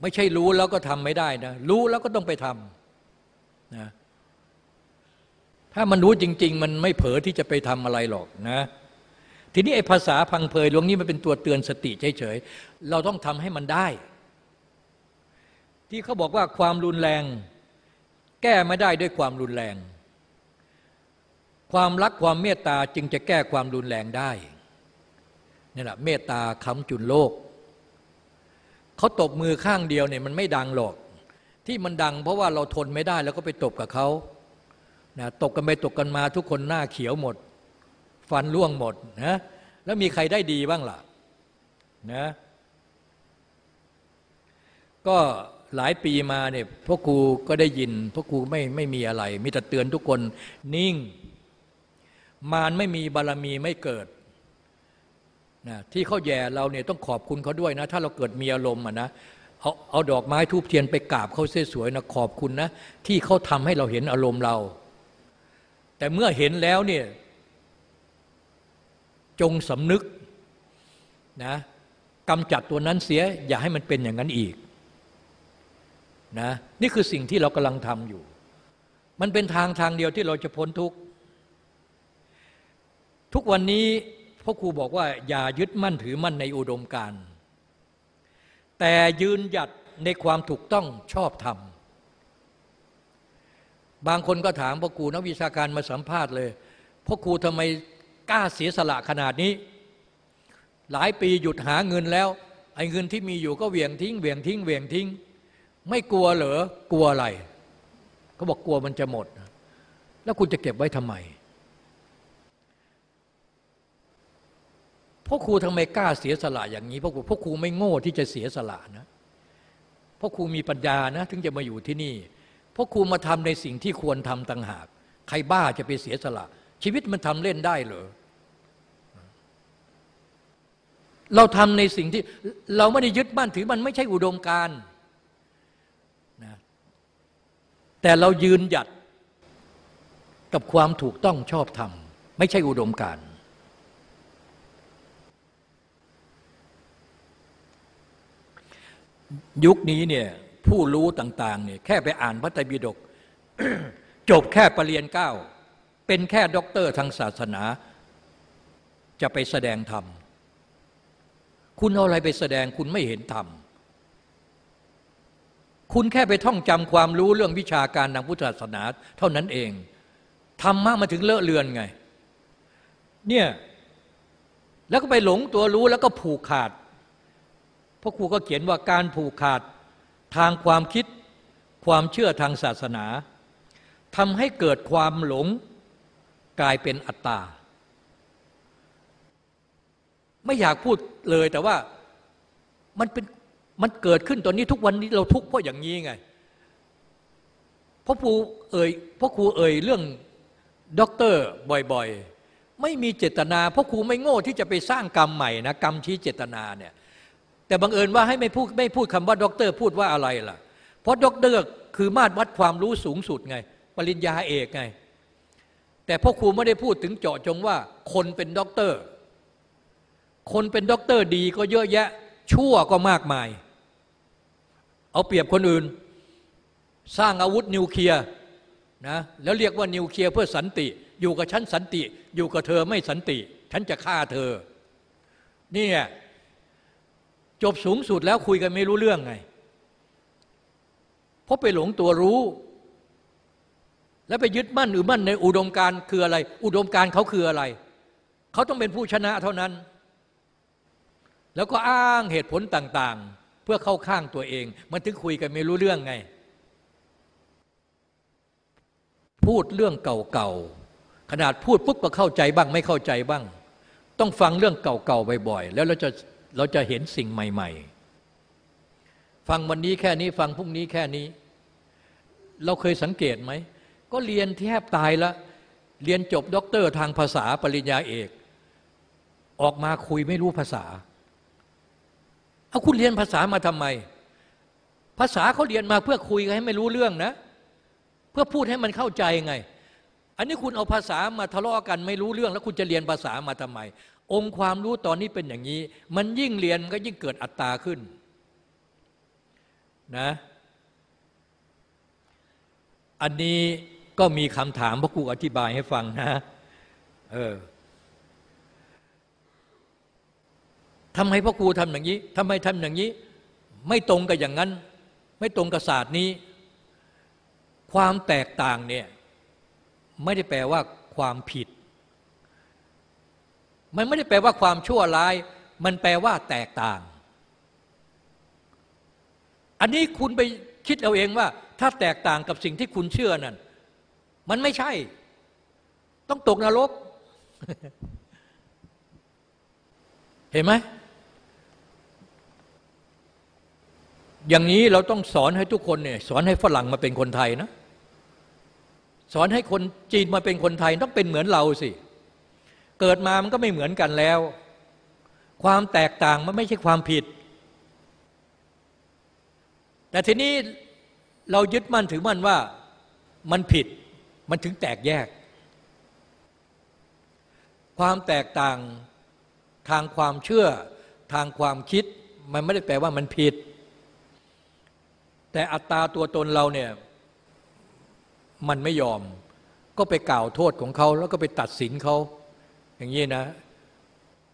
ไม่ใช่รู้แล้วก็ทำไม่ได้นะรู้แล้วก็ต้องไปทำนะถ้ามันรู้จริง ๆ มันไม่เผลอที่จะไปทำอะไรหรอกนะทีนี้ไอ้ภาษาพังเพยลวงนี้มันเป็นตัวเตือนสติเฉยๆเราต้องทำให้มันได้ ที่เขาบอกว่าความรุนแรง แก้ไม่ได้ด้วยความรุนแรง ความรักความเมตตาจึงจะแก้ความรุนแรงได้นี่แหละเมตตาค้ำจุนโลก เขาตบมือข้างเดียวเนี่ยมันไม่ดังหรอก ที่มันดังเพราะว่าเราทนไม่ได้แล้วก็ไปตบกับเขานะตกกันไปตกกันมาทุกคนหน้าเขียวหมด ฟันร่วงหมดนะแล้วมีใครได้ดีบ้างล่ะนะก็ หลายปีมาเนี่ยพ่อครูก็ได้ยินพ่อครูไม่ไม่มีอะไร มีแต่เตือนทุกคนนิ่ง มารไม่มีบารรมีไม่เกิดนะที่เขาแย่เราเนี่ยต้องขอบคุณเขาด้วยนะ ถ้าเราเกิดมีอารมณ์อะนะเอาเอาดอกไม้ทูบเทียนไปกราบเขาสวยๆนะขอบคุณนะ ที่เขาทำให้เราเห็นอารมณ์เรา แต่เมื่อเห็นแล้วเนี่ยจงสำนึกนะกำจัดตัวนั้นเสียอย่าให้มันเป็นอย่างนั้นอีก นะนี่คือสิ่งที่เรากำลังทำอยู่ มันเป็นทางทางเดียวที่เราจะพ้นทุกข์ทุกวันนี้พ่อครูบอกว่า อย่ายึดมั่นถือมั่นในอุดมการแต่ยืนหยัดในความถูกต้องชอบธรรมบางคนก็ถามพ่อครูนักวิชาการมาสัมภาษณ์เลยพ่อครูทำไมกล้าเสียสละขนาดนี้ หลายปีหยุดหาเงินแล้ว ไอ้เงินที่มีอยู่ก็เหวี่ยงทิ้งเหวี่ยงทิ้งเหวี่ยงทิ้ง ไม่กลัวเหรอกลัวอะไรเขาบอกกลัวมันจะหมด แล้วคุณจะเก็บไว้ทำไมพ่อครูทำไมกล้าเสียสละอย่างนี้พ่อครูพ่อครูไม่โง่ที่จะเสียสละนะพ่อครูมีปัญญานะ ถึงจะมาอยู่ที่นี่พ่อครูมาทำในสิ่งที่ควรทำต่างหาก ใครบ้าจะไปเสียสละ ชีวิตมันทำเล่นได้เหรอเราทำในสิ่งที่เราไม่ได้ยึดมั่นถือมันไม่ใช่อุดมการนะ แต่เรายืนหยัดกับความถูกต้องชอบธรรม ไม่ใช่อุดมการ ยุคนี้เนี่ยผู้รู้ต่างๆเนี่ยแค่ไปอ่านพระไตรปิฎกจบแค่ปรริญญาเก้า เป็นแค่ด็อกเตอร์ทางศาสนา จะไปแสดงธรรม คุณเอาอะไรไปแสดงคุณไม่เห็นธรรม คุณแค่ไปท่องจำความรู้เรื่องวิชาการทางพุทธศาสนา เท่านั้นเองธรรมะมาถึงเลอะเลือนไง เนี่ยแล้วก็ไปหลงตัวรู้แล้วก็ผูกขาดพราะครูก็เขียนว่าการผูกขาดทางความคิดความเชื่อทางศาสนาทำให้เกิดความหลงกลายเป็นอัตตา ไม่อยากพูดเลยแต่ว่ามันเป็น มันเกิดขึ้นตอนนี้ทุกวันนี้เราทุกข์เพราะอย่างนี้ไงพ่อครูเอ่ยพ่อครูเอ่ยเรื่องด็อกเตอร์บ่อยๆ ไม่มีเจตนาพ่อครูไม่โง่ที่จะไปสร้างกรรมใหม่นะกรรมชี้เจตนาเนี่ยแต่บังเอิญว่าให้ไม่พูดไม่พูดคำว่าด็อกเตอร์พูดว่าอะไรล่ะ เพราะด็อกเตอร์คือมาตรวัดความรู้สูงสุดไง ปริญญาเอกไง แต่พ่อครูไม่ได้พูดถึงเจาะจงว่า คนเป็นด็อกเตอร์ คนเป็นด็อกเตอร์ดีก็เยอะแยะ ชั่วก็มากมาย เอาเปรียบคนอื่น สร้างอาวุธนิวเคลียร์นะแล้วเรียกว่านิวเคลียร์เพื่อสันติ อยู่กับฉันสันติ อยู่กับเธอไม่สันติ ฉันจะฆ่าเธอ นี่จบสูงสุดแล้วคุยกันไม่รู้เรื่องไง เพราะไปหลงตัวรู้ แล้วไปยึดมั่นหรือมั่นในอุดมการคืออะไร อุดมการเขาคืออะไร เขาต้องเป็นผู้ชนะเท่านั้น แล้วก็อ้างเหตุผลต่าง ๆ พื่อเข้าข้างตัวเอง มันถึงคุยกันไม่รู้เรื่องไง พูดเรื่องเก่าๆขนาดพูดปุ๊บก็เข้าใจบ้าง ไม่เข้าใจบ้าง ต้องฟังเรื่องเก่าๆบ่อยๆแล้วเราจะเราจะเห็นสิ่งใหม่ ๆ ฟังวันนี้แค่นี้ฟังพรุ่งนี้แค่นี้ เราเคยสังเกตไหม ก็เรียนแทบตายล้วเรียนจบด็อกเตอร์ทางภาษาปริญญาเอก ออกมาคุยไม่รู้ภาษา เอาคุณเรียนภาษามาทำไม ภาษาเขาเรียนมาเพื่อคุยให้ไม่รู้เรื่องนะ เพื่อพูดให้มันเข้าใจไง อันนี้คุณเอาภาษามาทะเลาะกันไม่รู้เรื่อง แล้วคุณจะเรียนภาษามาทำไม องค์ความรู้ตอนนี้เป็นอย่างนี้ มันยิ่งเรียนก็ยิ่งเกิดอัตตาขึ้นนะอันนี้ก็มีคำถามพระครูอธิบายให้ฟังนะ เออ ทำไมพระครูทำอย่างนี้ทำไมทำอย่างนี้ ไม่ตรงกับอย่างนั้น ไม่ตรงกับศาสตร์นี้ ความแตกต่างเนี่ยไม่ได้แปลว่าความผิด มันไม่ได้แปลว่าความชั่วร้าย มันแปลว่าแตกต่าง อันนี้คุณไปคิดเอาเองว่า ถ้าแตกต่างกับสิ่งที่คุณเชื่อนั่นมันไม่ใช่ ต้องตกนรก เห็นไหม อย่างนี้เราต้องสอนให้ทุกคนเนี่ยสอนให้ฝรั่งมาเป็นคนไทยนะ สอนให้คนจีนมาเป็นคนไทยต้องเป็นเหมือนเราสิ เกิดมามันก็ไม่เหมือนกันแล้ว ความแตกต่างมันไม่ใช่ความผิด แต่ทีนี้เรายึดมั่นถือมั่นว่ามันผิดมันถึงแตกแยก ความแตกต่างทางความเชื่อทางความคิด มันไม่ได้แปลว่ามันผิด แต่อัตตาตัวตนเราเนี่ยมันไม่ยอม ก็ไปกล่าวโทษของเขา แล้วก็ไปตัดสินเขาอย่างนี้นะ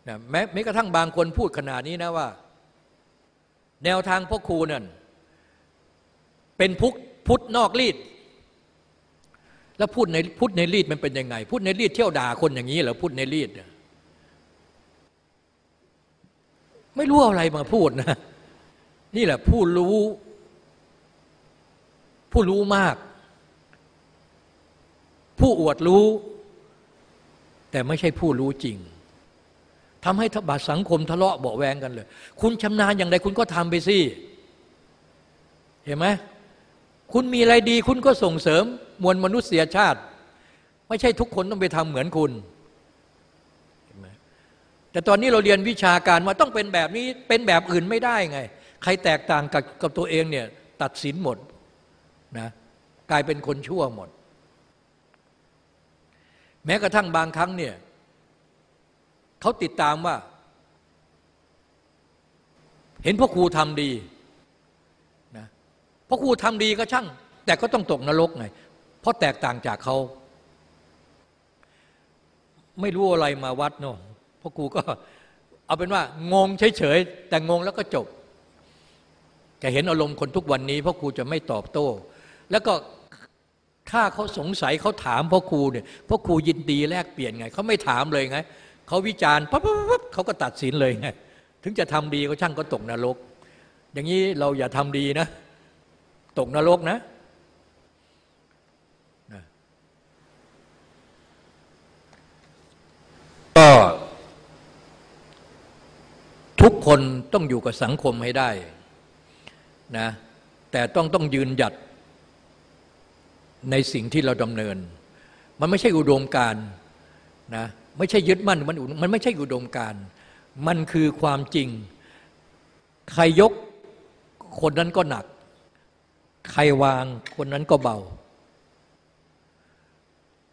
นะแม้แม้กระทั่งบางคนพูดขนาดนี้นะว่า แนวทางพ่อครูนั่นเป็นพุทธพุทธนอกรีดแล้วพูดในพุทธในรีดมันเป็นยังไง พูดในรีดเที่ยวด่าคนอย่างนี้เหรอพูดในรีดไม่รู้อะไรมาพูดนะ นี่แหละผู้รู้ ผู้รู้มาก ผู้อวดรู้ แต่ไม่ใช่ผู้รู้จริงทำให้ทบาสังคมทะเลาะเบาแวงกันเลย คุณชำนาญอย่างไรคุณก็ทำไปสิ เห็นไหมคุณมีอะไรดีคุณก็ส่งเสริมมวลมนุษยชาติ ไม่ใช่ทุกคนต้องไปทำเหมือนคุณแต่ตอนนี้เราเรียนวิชาการว่าต้องเป็นแบบนี้เป็นแบบอื่นไม่ได้ไง ใครแตกต่างกับกับตัวเองเนี่ยตัดสินหมด นะกลายเป็นคนชั่วหมด แม้กระทั่งบางครั้งเนี่ยเขาติดตามว่า เห็นพ่อครูทำดีนะพ่อครูทำดีก็ช่าง แต่ก็ต้องตกนรกไงเพราะแตกต่างจากเขา ไม่รู้อะไรมาวัดเนาะพ่อครูก็เอาเป็นว่างงเฉยๆแต่งงแล้วก็จบแกเห็นอารมณ์คนทุกวันนี้พ่อครูจะไม่ตอบโต้ แล้วก็ถ้าเขาสงสัยเขาถามพ่อครูเนี่ยพ่อครูยินดีแลกเปลี่ยนไงเขาไม่ถามเลยไงเขาวิจารณ์ปั๊บปั๊บเขาก็ตัดสินเลยไงถึงจะทำดีก็ช่างก็ตกนรก อย่างนี้เราอย่าทำดีนะ ตกนรกนะก็ทุกคนต้องอยู่กับสังคมให้ได้นะแต่ต้องต้องยืนหยัด ในสิ่งที่เราดำเนิน มันไม่ใช่อุดมการนะไม่ใช่ยึดมั่นมันมันไม่ใช่อุดมการ มันคือความจริง ใครยกคนนั้นก็หนัก ใครวางคนนั้นก็เบา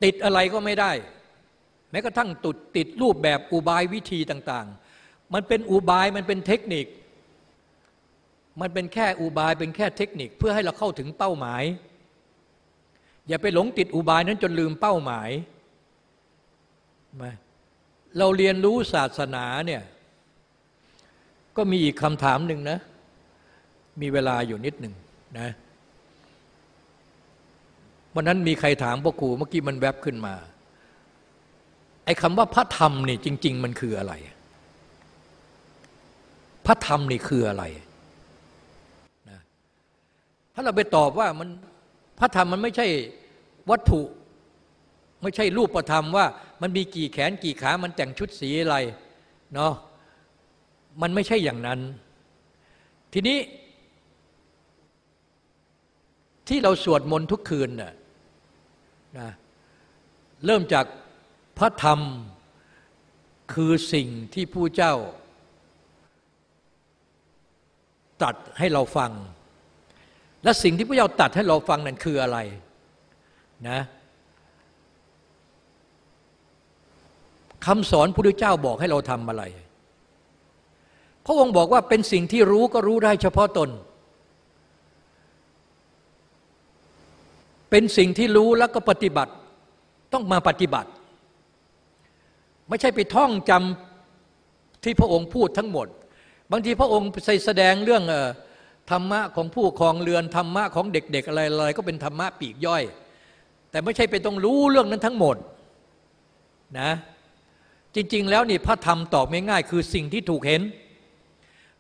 ติดอะไรก็ไม่ได้ แม้กระทั่งตุดติดรูปแบบอุบายวิธีต่างๆ มันเป็นอุบายมันเป็นเทคนิค มันเป็นแค่อุบายเป็นแค่เทคนิคเพื่อให้เราเข้าถึงเป้าหมาย อย่าไปหลงติดอุบายนั้นจนลืมเป้าหมายเราเรียนรู้ศาสนาเนี่ยก็มีอีกคำถามหนึ่งนะ มีเวลาอยู่นิดหนึ่งนะวันนั้นมีใครถามพ่อครูเมื่อกี้มันแวบขึ้นมา ไอ้คำว่าพระธรรมนี่จริง ๆ มันคืออะไร พระธรรมนี่คืออะไรนะถ้าเราไปตอบว่ามัน พระธรรมมันไม่ใช่วัตถุ ไม่ใช่รูปประธรรมว่า มันมีกี่แขนกี่ขา มันแต่งชุดสีอะไรเนาะมันไม่ใช่อย่างนั้น ทีนี้ ที่เราสวดมนต์ทุกคืนน่ะนะเริ่มจากพระธรรมคือสิ่งที่ผู้เจ้าตัดให้เราฟัง และสิ่งที่ผู้เจ้าตัดให้เราฟังนั้นคืออะไรนะคำสอนพระพุทธเจ้าบอกให้เราทำอะไร พระองค์บอกว่าเป็นสิ่งที่รู้ก็รู้ได้เฉพาะตน เป็นสิ่งที่รู้แล้วก็ปฏิบัติต้องมาปฏิบัติ ไม่ใช่ไปท่องจำที่พระองค์พูดทั้งหมด บางทีพระองค์ใส่แสดงเรื่อง ธรรมะของผู้ครองเรือนธรรมะของเด็ก ๆ อะไรๆก็เป็นธรรมะปีกย่อย แต่ไม่ใช่ไปต้องรู้เรื่องนั้นทั้งหมดนะจริง ๆ แล้วนี่พระธรรมตอบง่ายๆคือสิ่งที่ถูกเห็น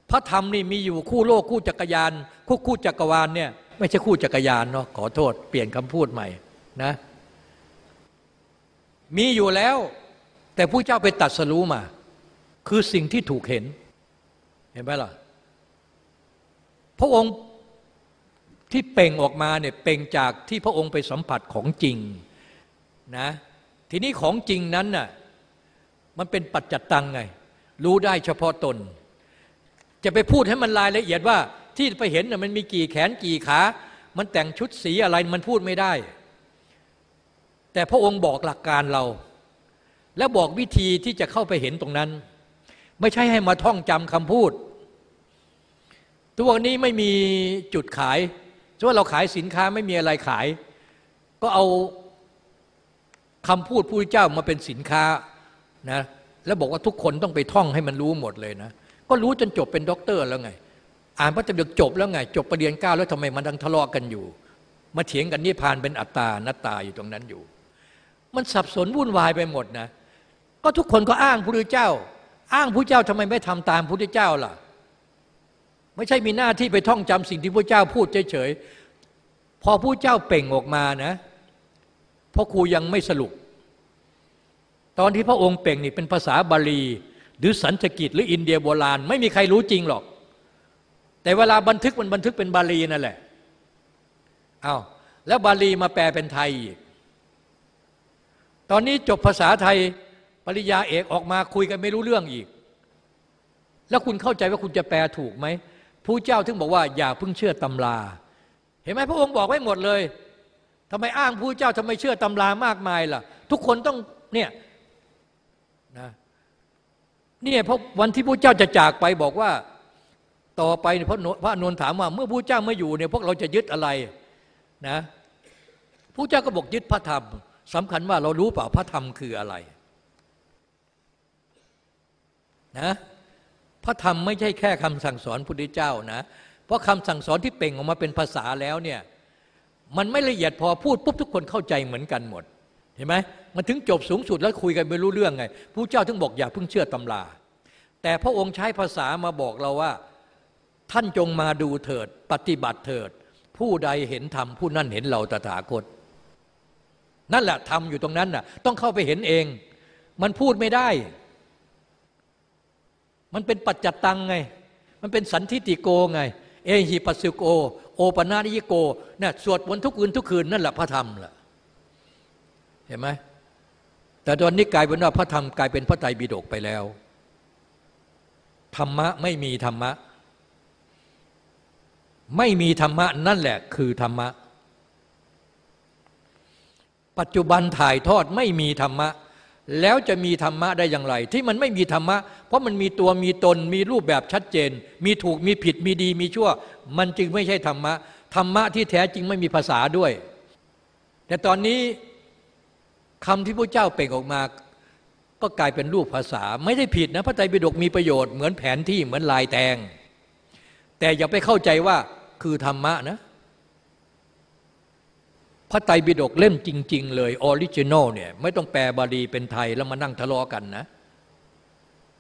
พระธรรมนี่มีอยู่คู่โลกคู่จักรยาน คู่คู่จักรวาลเนี่ยไม่ใช่คู่จักรยานเนาะขอโทษ เปลี่ยนคำพูดใหม่นะมีอยู่แล้ว แต่ผู้เจ้าไปตัดสรู้มา คือสิ่งที่ถูกเห็น เห็นไหมล่ะ ระองค์ที่เป่งออกมาเนี่ยเป่งจากที่พระองค์ไปสัมผัสของจริงนะทีนี้ของจริงนั้นน่ะมันเป็นปัจจตตังไง รู้ได้เฉพาะตน จะไปพูดให้มันรายละเอียดว่าที่ไปเห็นน่ะมันมีกี่แขนกี่ขา มันแต่งชุดสีอะไรมันพูดไม่ได้ แต่พระองค์บอกหลักการเรา แล้วบอกวิธีที่จะเข้าไปเห็นตรงนั้น ไม่ใช่ให้มาท่องจำคำพูด ตัวนี้ไม่มีจุดขายถ้าเราขายสินค้าไม่มีอะไรขาย ก็เอาคำพูดผู้เจ้ามาเป็นสินค้านะแล้วบอกว่าทุกคนต้องไปท่องให้มันรู้หมดเลยนะ ก็รู้จนจบเป็นด็อกเตอร์แล้วไง อ่านพระธรรมจบแล้วไง จบประเรียนเก้าแล้วทำไมมันดังทะเลาะกันอยู่ มาเถียงกันนิพพานเป็นอัตตานัตตาอยู่ตรงนั้นอยู่ มันสับสนวุ่นวายไปหมดนะ ก็ทุกคนก็อ้างพระเจ้า อ้างพระเจ้าทำไมไม่ทำตามพระเจ้าล่ะ ไม่ใช่มีหน้าที่ไปท่องจำสิ่งที่พระเจ้าพูดเฉยๆ พอพระเจ้าเป่งออกมานะพ่อครูยังไม่สรุป ตอนที่พระองค์เป่งนี่เป็นภาษาบาลี หรือสันสกิตหรืออินเดียโบราณ ไม่มีใครรู้จริงหรอก แต่เวลาบันทึกมันบันทึกเป็นบาลีนั่นแหละอา้าวแล้วบาลีมาแปลเป็นไทยอีกตอนนี้จบภาษาไทยปริญาเอกออกมาคุยกันไม่รู้เรื่องอีก แล้วคุณเข้าใจว่าคุณจะแปลถูกไหม ผู้เจ้าถึงบอกว่าอย่าเพิ่งเชื่อตำรา เห็นไหมพระองค์บอกไว้หมดเลยทำไมอ้างผู้เจ้าทำไมเชื่อตำรามากมายล่ะ ทุกคนต้องเนี่ยนะเนี่ยเพราะวันที่พระเจ้าจะจากไปบอกว่าต่อไปพระพระนนถามว่า เมื่อพระเจ้าไม่อยู่เนี่ยพวกเราจะยึดอะไรนะพระเจ้าก็บอกยึดพระธรรมสำคัญว่าเรารู้เปล่าพระธรรมคืออะไรนะ พระธรรมไม่ใช่แค่คำสั่งสอนพุทธเจ้านะ เพราะคำสั่งสอนที่เป่งออกมาเป็นภาษาแล้วเนี่ยมันไม่ละเอียดพอพูดปุ๊บทุกคนเข้าใจเหมือนกันหมด เห็นไหมมันถึงจบสูงสุดแล้วคุยกันไม่รู้เรื่องไงผู้เจ้าถึงบอกอย่าเพิ่งเชื่อตำรา แต่พระองค์ใช้ภาษามาบอกเราว่า ท่านจงมาดูเถิด ปฏิบัติเถิด ผู้ใดเห็นธรรมผู้นั้นเห็นเราตถาคต นั่นแหละทำอยู่ตรงนั้นน่ะ ต้องเข้าไปเห็นเอง มันพูดไม่ได้ มันเป็นปัจจตังไง มันเป็นสันทิติโกไง เอหิปัสสุโก โอปนาญิโกนี่ยสวดมนต์ทุกคืนทุกคืนนั่นแหละพระธรรมแหละเห็นไหมแต่ตอนนี้กลายเป็นว่าพระธรรมกลายเป็นพระไตรปิฎกไปแล้ว ธรรมะไม่มีธรรมะ ไม่มีธรรมะนั่นแหละ คือธรรมะ ปัจจุบันถ่ายทอดไม่มีธรรมะ แล้วจะมีธรรมะได้อย่างไร ที่มันไม่มีธรรมะ เพราะมันมีตัวมีตนมีรูปแบบชัดเจน มีถูกมีผิดมีดีมีชั่ว มันจึงไม่ใช่ธรรมะธรรมะที่แท้จริงไม่มีภาษาด้วย แต่ตอนนี้คำที่พระเจ้าเปล่งออกมา ก็กลายเป็นรูปภาษา ไม่ได้ผิดนะพระไตรปิฎกมีประโยชน์เหมือนแผนที่เหมือนลายแทง แต่อย่าไปเข้าใจว่าคือธรรมะนะ พระไตรปิฎกเล่มจริง ๆ เลย original เนี่ยไม่ต้องแปลบาลีเป็นไทยแล้วมานั่งทะเลาะกันนะ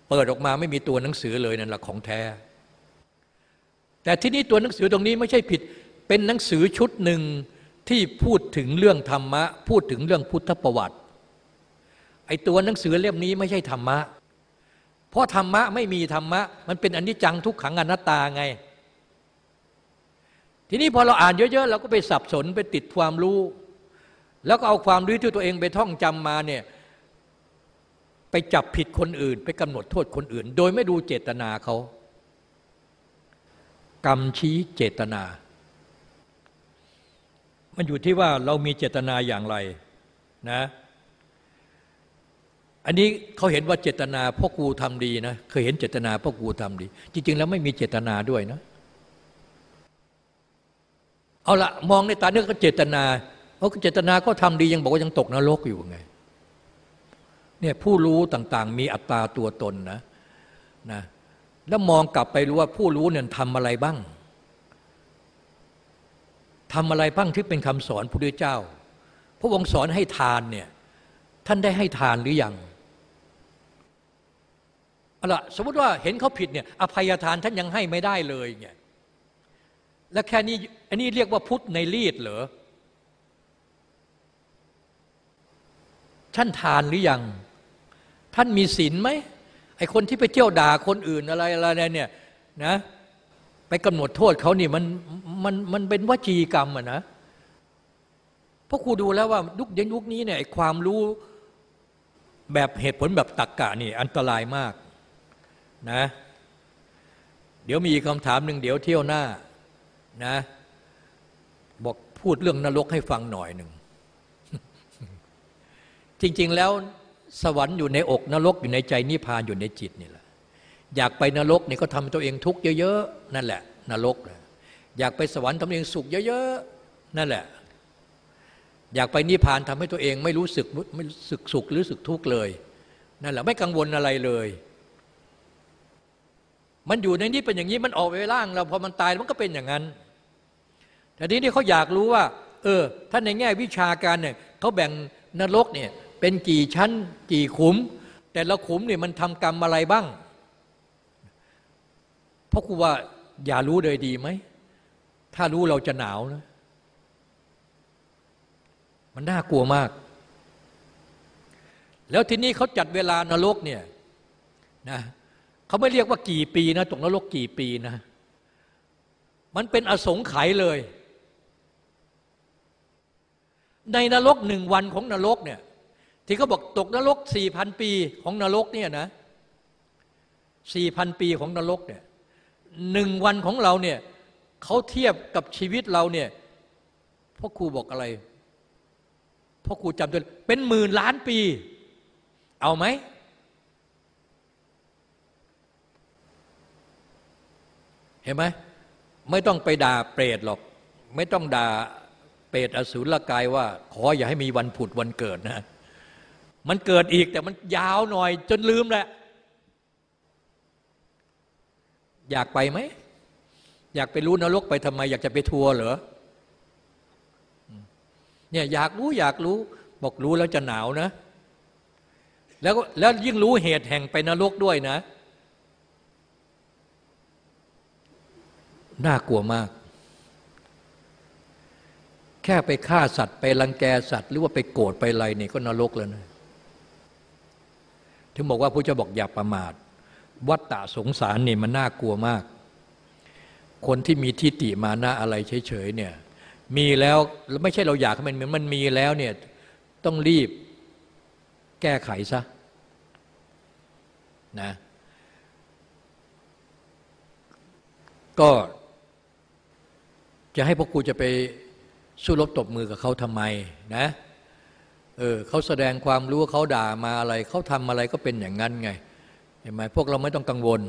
เปิดออกมาไม่มีตัวหนังสือเลยนั่นแหละของแท้ แต่ที่นี้ตัวหนังสือตรงนี้ไม่ใช่ผิดเป็นหนังสือชุดหนึ่งที่พูดถึงเรื่องธรรมะ พูดถึงเรื่องพุทธประวัติไอตัวหนังสือเล่มนี้ไม่ใช่ธรรมะ เพราะธรรมะไม่มีธรรมะ มันเป็นอนิจจังทุกขังอนัตตาไง ทีนี้พอเราอ่านเยอะๆเราก็ไปสับสนไปติดความรู้ แล้วก็เอาความรู้ที่ตัวเองไปท่องจำมาเนี่ยไปจับผิดคนอื่น ไปกำหนดโทษคนอื่น โดยไม่ดูเจตนาเขากรรมชี้เจตนา มันอยู่ที่ว่าเรามีเจตนาอย่างไรนะ อันนี้เขาเห็นว่าเจตนาพ่อครูทำดีนะ เคยเห็นเจตนาพ่อครูทำดี จริง ๆ แล้วไม่มีเจตนาด้วยนะ เอาละมองในตาเนื้อก็เจตนาเขาเจตนาก็ทำดียังบอกว่ายังตกนรกอยู่ไงเนี่ยผู้รู้ต่างๆ มีอัตตาตัวตนนะนะแล้วมองกลับไปรู้ว่าผู้รู้เนี่ยทำอะไรบ้างทำอะไรบ้างที่เป็นคำสอนพระพุทธเจ้า พระองค์สอนให้ทานเนี่ยท่านได้ให้ทานหรือยังเอาละสมมติว่าเห็นเขาผิดเนี่ยอภัยทานท่านยังให้ไม่ได้เลยเนี่ย แล้วแค่นี้อันนี้เรียกว่าพุทธในรีดเหรอท่านทานหรือยัง ท่านมีศีลไหมไอคนที่ไปเที่ยวด่าคนอื่นอะไรอะไรเนี่ยนะไปกำหนดโทษเขานี่มันมันมันเป็นวจีกรรมอะนะเพราะครูดูแล้วว่ายุคเย็นยุคนี้เนี่ยความรู้แบบเหตุผลแบบตักกะนี่อันตรายมากนะ เดี๋ยวมีคำถามหนึ่งเดี๋ยวเที่ยวหน้า นะบอกพูดเรื่องนรกให้ฟังหน่อยหนึ่ง จริง ๆ แล้วสวรรค์อยู่ในอกนรกอยู่ในใจนิพพานอยู่ในจิตนี่แหละ อยากไปนรกเนี่ยก็ทำตัวเองทุกข์เยอะๆ นั่นแหละ นรกนะอยากไปสวรรค์ทำตัวเองสุขเยอะๆ นั่นแหละ อยากไปนิพพานทำให้ตัวเองไม่รู้สึกไม่รู้สึกสุขหรือรู้สึกทุกข์เลย นั่นแหละ ไม่กังวลอะไรเลย มันอยู่ในนี้เป็นอย่างนี้มันออกไปร่างเราพอมันตายมันก็เป็นอย่างนั้น แต่ทีนี้เขาอยากรู้ว่า เออถ้านในแง่วิชาการเนี่ยเขาแบ่งนรกเนี่ยเป็นกี่ชั้นกี่ขุม แต่ละขุมเนี่ยมันทำกรรมอะไรบ้างเพราะครูว่าอย่ารู้เลยดีไหม ถ้ารู้เราจะหนาวนะมันน่ากลัวมาก แล้วทีนี้เขาจัดเวลานรกเนี่ยนะเขาไม่เรียกว่ากี่ปีนะตกนรกกี่ปีนะ มันเป็นอสงไขยเลย ในนรกหนึ่งวันของนรกเนี่ย ที่เขาบอกตกนรกสี่พันปีของนรกเนี่ยนะสี่พันปีของนรกเนี่ยหนึ่งวันของเราเนี่ยเขาเทียบกับชีวิตเราเนี่ยพ่อครูบอกอะไรพ่อครูจำได้เป็นหมื่นล้านปี เอาไหมเห็นไหมไม่ต้องไปด่าเปรตหรอก ไม่ต้องด่า เปรตอสูรกายว่า ขออย่าให้มีวันผุดวันเกิดนะ มันเกิดอีกแต่มันยาวหน่อย จนลืมแหละ อยากไปไหม อยากไปรู้นรกไปทำไม อยากจะไปทัวร์เหรอเนี่ยอยากรู้อยากรู้ บอกรู้แล้วจะหนาวนะ แล้วแล้วยิ่งรู้เหตุแห่งไปนรกด้วยนะ น่ากลัวมาก แค่ไปฆ่าสัตว์ไปรังแกสัตว์ หรือว่าไปโกรธไปอะไรนี่ก็นรกแล้วนะถึงบอกว่าพระเจ้าบอกอย่าประมาท วัฏฏะสงสารนี่มันน่ากลัวมาก คนที่มีทิฏฐิมานะอะไรเฉยๆเนี่ยมีแล้วไม่ใช่เราอยากให้มันมันมีแล้วเนี่ยต้องรีบแก้ไขซะนะก็จะให้พวกกูจะไป สู้รบตบมือกับเขาทำไมนะเออเขาแสดงความรู้เขาด่ามาอะไรเขาทำอะไรก็เป็นอย่างนั้นไงเห็นไหมพวกเราไม่ต้องกังวล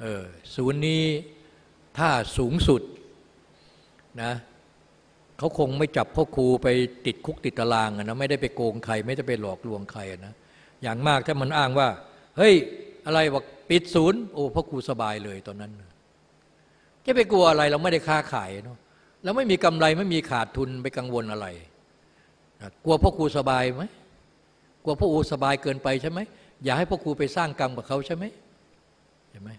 เออศูนย์นี้ถ้าสูงสุดนะเขาคงไม่จับพ่อครูไปติดคุกติดตารางนะไม่ได้ไปโกงใคร ไม่ได้ไปหลอกลวงใครนะอย่างมากถ้ามันอ้างว่า เฮ้ย อะไรบอกปิดศูนย์ โอ้พ่อครูสบายเลยตอนนั้นจะไปกลัวอะไรเราไม่ได้ค้าขายเนาะ เราไม่มีกำไรไม่มีขาดทุนไปกังวลอะไรกลัวพ่อครูสบายไหมกลัวพ่อครูสบายเกินไปใช่ไหมอย่าให้พ่อครูไปสร้างกรรมกับเขาใช่ไหมเห็นไหม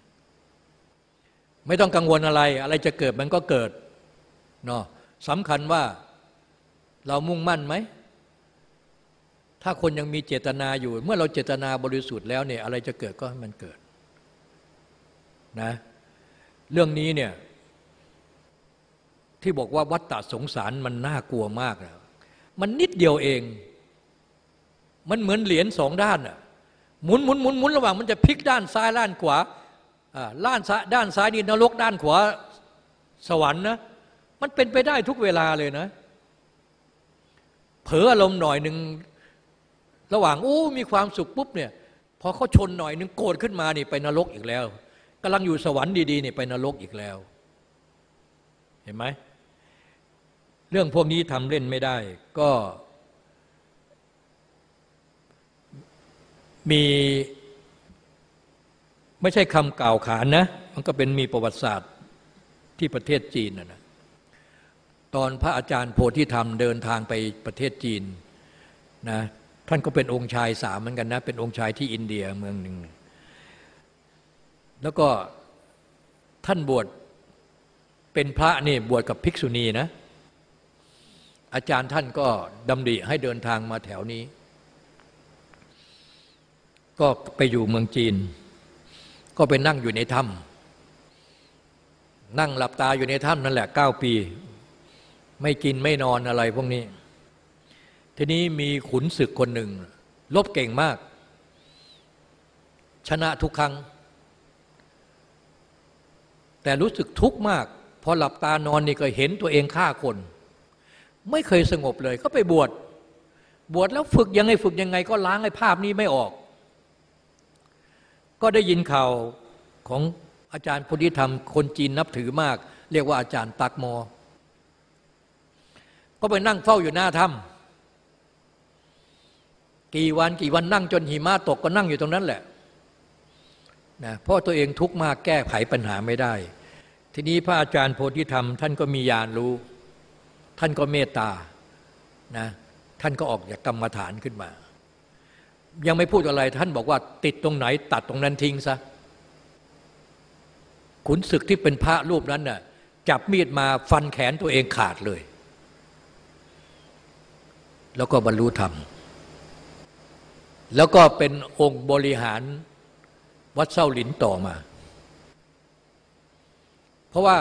ไม่ต้องกังวลอะไร อะไรจะเกิดมันก็เกิดเนาะสำคัญว่าเรามุ่งมั่นไหม ถ้าคนยังมีเจตนาอยู่ เมื่อเราเจตนาบริสุทธิ์แล้วเนี่ยอะไรจะเกิดก็ให้มันเกิดนะ เรื่องนี้เนี่ย ที่บอกว่าวัฏฏะสงสารมันน่ากลัวมากนะมันนิดเดียวเอง มันเหมือนเหรียญสองด้านอะหมุนหมุนหมุนหมุนระหว่างมันจะพลิกด้านซ้ายด้านขวาด้านซ้ายด้านซ้ายนี่นรกด้านขวาสวรรค์นะมันเป็นไปได้ทุกเวลาเลยนะ เผลออารมณ์หน่อยหนึ่งระหว่างโอ้มีความสุขปุ๊บเนี่ยพอเขาชนหน่อยหนึ่งโกรธขึ้นมานี่ไปนรกอีกแล้วกำลังอยู่สวรรค์ดีๆนี่ไปนรกอีกแล้ว เห็นไหม เรื่องพวกนี้ทำเล่นไม่ได้ ก็ มีไม่ใช่คำกล่าวขานนะ มันก็เป็นมีประวัติศาสตร์ที่ประเทศจีนนะตอนพระอาจารย์โพธิธรรมเดินทางไปประเทศจีนนะท่านก็เป็นองค์ชายสามเหมือนกันนะ เป็นองค์ชายที่อินเดียเมืองหนึ่ง แล้วก็ท่านบวชเป็นพระนี่บวชกับภิกษุณีนะ อาจารย์ท่านก็ดำริให้เดินทางมาแถวนี้ ก็ไปอยู่เมืองจีน ก็ไปนั่งอยู่ในถ้ำนั่งหลับตาอยู่ในถ้ำนั่นแหละเก้าปี ไม่กินไม่นอนอะไรพวกนี้ ทีนี้มีขุนศึกคนหนึ่งลบเก่งมาก ชนะทุกครั้ง แต่รู้สึกทุกข์มาก พอหลับตานอนนี่ก็เห็นตัวเองฆ่าคน ไม่เคยสงบเลยก็ไปบวชบวชแล้วฝึกยังไงฝึกยังไง ก็ล้างไอ้ภาพนี้ไม่ออก ก็ได้ยินข่าวของอาจารย์พุทธิธรรม คนจีนนับถือมาก เรียกว่าอาจารย์ตักมอก็ไปนั่งเฝ้าอยู่หน้าถ้ำกี่วันกี่วันนั่งจนหิมะตกก็นั่งอยู่ตรงนั้นแหละนะเพราะตัวเองทุกข์มากแก้ไขปัญหาไม่ได้ ทีนี้พระอาจารย์โพธิธรรม ท่านก็มีญาณรู้ ท่านก็เมตตานะท่านก็ออกจากกรรมฐานขึ้นมา ยังไม่พูดอะไรท่านบอกว่า ติดตรงไหน ตัดตรงนั้นทิ้งซะขุนศึกที่เป็นพระรูปนั้นน่ะจับมีดมาฟันแขนตัวเองขาดเลย แล้วก็บรรลุธรรม แล้วก็เป็นองค์บริหารวัดเส้าหลินต่อมา เพราะว่า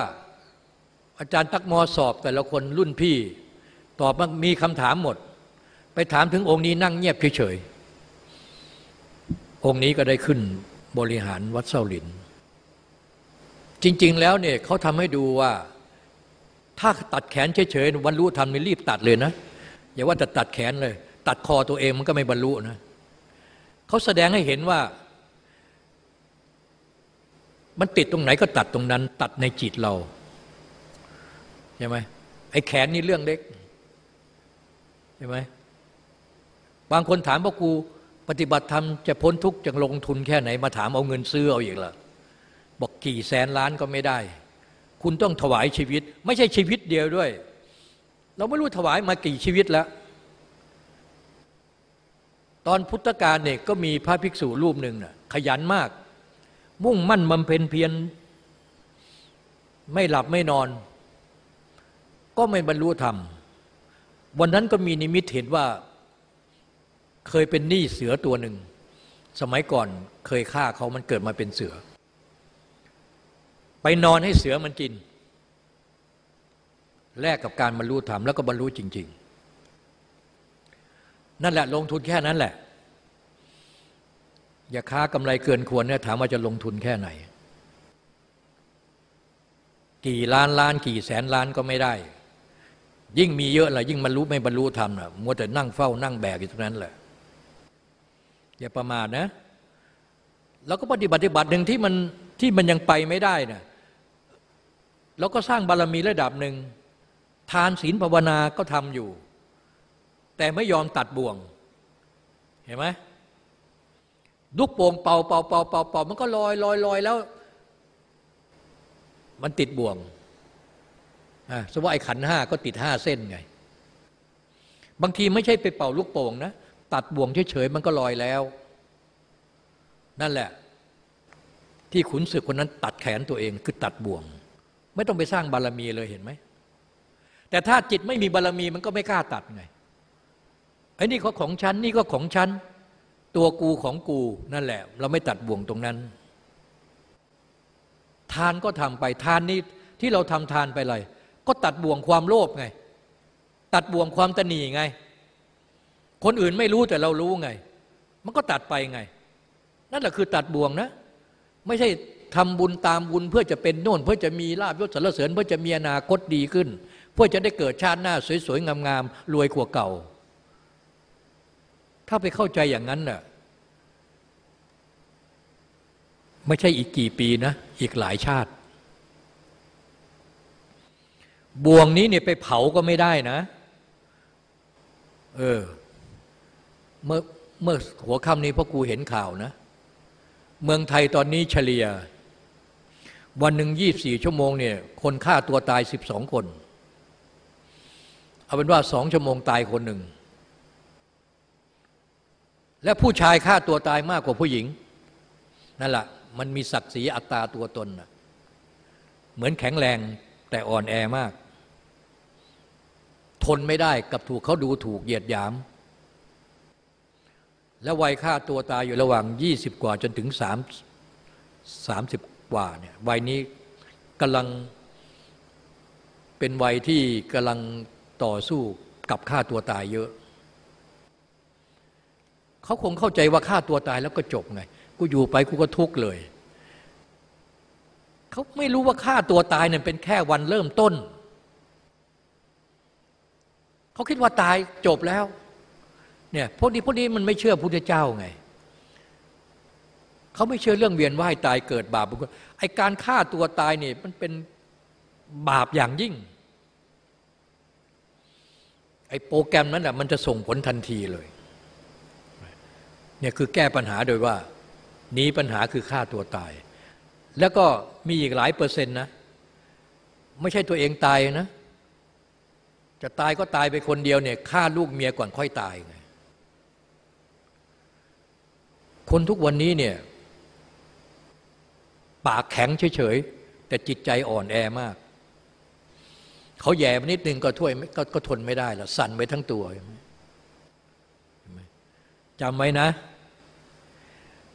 อาจารย์ตักมอสอบแต่ละคนรุ่นพี่ ตอบมามีคำถามหมด ไปถามถึงองค์นี้นั่งเงียบเฉยๆองค์นี้ก็ได้ขึ้นบริหารวัดเส้าหลิน จริง ๆ แล้วเนี่ยเขาทำให้ดูว่า ถ้าตัดแขนเฉยๆบรรลุธรรมนี่รีบตัดเลยนะ อย่าว่าจะตัดแขนเลย ตัดคอตัวเองมันก็ไม่บรรลุนะเขาแสดงให้เห็นว่า มันติดตรงไหนก็ตัดตรงนั้น ตัดในจิตเรา ช่ไหมไอ้แขนนี่เรื่องเล็กใช่ไหมบางคนถามว่ากูปฏิบัติธรรมจะพ้นทุกข์จะลงทุนแค่ไหนมาถามเอาเงินซื้อเอาอีกละบอกกี่แสนล้านก็ไม่ได้ คุณต้องถวายชีวิต ไม่ใช่ชีวิตเดียวด้วย เราไม่รู้ถวายมากี่ชีวิตแล้ว ตอนพุทธกาลเนี่ยก็มีพระภิกษุรูปหนึ่งน่ะขยันมาก มุ่งมั่นบำเพ็ญเพียรไม่หลับไม่นอน ก็ไม่บรรลุธรรม วันนั้นก็มีนิมิตเห็นว่าเคยเป็นหนี้เสือตัวหนึ่ง สมัยก่อนเคยฆ่าเขามันเกิดมาเป็นเสือ ไปนอนให้เสือมันกิน แลกกับการบรรลุธรรมแล้วก็บรรลุจริง ๆ นั่นแหละลงทุนแค่นั้นแหละ อย่าค้ากำไรเกินควรเนี่ยถามว่าจะลงทุนแค่ไหน กี่ล้านล้านกี่แสนล้านก็ไม่ได้ ยิ่งมีเยอะละยิ่งบรรลุไม่บรรลุธรรมนะมัวแต่นั่งเฝ้านั่งแบกอยู่ตรงนั้นแหละอย่าประมาทนะ แล้วก็ปฏิบัติบัติหนึ่งที่มันที่มันยังไปไม่ได้นะเราก็สร้างบารมีระดับหนึ่งทานศีลภาวนาก็ทำอยู่ แต่ไม่ยอมตัดบ่วง เห็นไหมลูกโป่งเป่าเป่าเป่าเป่าเป่ามันก็ลอยลอยลอยแล้ว มันติดบ่วง สว่าไอ้ขันห้าก็ติดห้าเส้นไง บางทีไม่ใช่ไปเป่าลูกโป่งนะตัดบ่วงเฉยๆมันก็ลอยแล้ว นั่นแหละ ที่ขุนศึกคนนั้นตัดแขนตัวเองคือตัดบ่วง ไม่ต้องไปสร้างบารมีเลยเห็นไหมแต่ถ้าจิตไม่มีบารมีมันก็ไม่กล้าตัดไงไอ้นี่ก็ของฉันนี่ก็ของฉันตัวกูของกูนั่นแหละ เราไม่ตัดบ่วงตรงนั้น ทานก็ทำไปทานนี้ที่เราทำทานไปอะไร ก็ตัดบ่วงความโลภไง ตัดบ่วงความตนีไง คนอื่นไม่รู้แต่เรารู้ไง มันก็ตัดไปไง นั่นแหละคือตัดบ่วงนะ ไม่ใช่ทำบุญตามบุญเพื่อจะเป็นโน่น เพื่อจะมีลาบยศสรรเสริญ เพื่อจะมีอนาคตดีขึ้น เพื่อจะได้เกิดชาติหน้าสวยๆงามๆรวยกว่าเก่า ถ้าไปเข้าใจอย่างนั้นน่ะไม่ใช่อีกกี่ปีนะ อีกหลายชาติ บ่วงนี้เนี่ยไปเผาก็ไม่ได้นะ เออ เมื่อเมื่อหัวค่ำนี้พ่อครูเห็นข่าวนะ เมืองไทยตอนนี้เฉลี่ย วันหนึ่งยี่สี่ชั่วโมงเนี่ย คนฆ่าตัวตายสิบสองคน เอาเป็นว่าสองชั่วโมงตายคนหนึ่ง และผู้ชายฆ่าตัวตายมากกว่าผู้หญิง นั่นแหละมันมีศักดิ์ศรีอัตราตัวตนนะเหมือนแข็งแรง แต่อ่อนแอมาก ทนไม่ได้กับถูกเขาดูถูกเหยียดหยาม และวัยฆ่าตัวตายอยู่ระหว่าง 20 กว่าจนถึง 3 30 กว่าเนี่ยวัยนี้กำลังเป็นวัยที่กำลังต่อสู้กับฆ่าตัวตายเยอะ เขาคงเข้าใจว่าฆ่าตัวตายแล้วก็จบไง กูอยู่ไปกูก็ทุกข์เลย เขาไม่รู้ว่าฆ่าตัวตายเนี่ยเป็นแค่วันเริ่มต้น เขาคิดว่าตายจบแล้ว เนี่ยพวกนี้พวกนี้มันไม่เชื่อพุทธเจ้าไง เขาไม่เชื่อเรื่องเวียนว่ายตายเกิดบาปบุญคุณไอการฆ่าตัวตายเนี่ยมันเป็นบาปอย่างยิ่ง ไอโปรแกรมนั้นอะมันจะส่งผลทันทีเลยเนี่ยคือแก้ปัญหาโดยว่าหนีปัญหาคือฆ่าตัวตาย แล้วก็มีอีกหลายเปอร์เซ็นต์นะ ไม่ใช่ตัวเองตายนะ จะตายก็ตายไปคนเดียวเนี่ยฆ่าลูกเมียก่อนค่อยตายไงคนทุกวันนี้เนี่ย ปากแข็งเฉยๆ แต่จิตใจอ่อนแอมาก เขาแย่นิดนึงก็ถ้วยกก็ทนไม่ได้แล้วสั่นไปทั้งตัวจำไว้นะ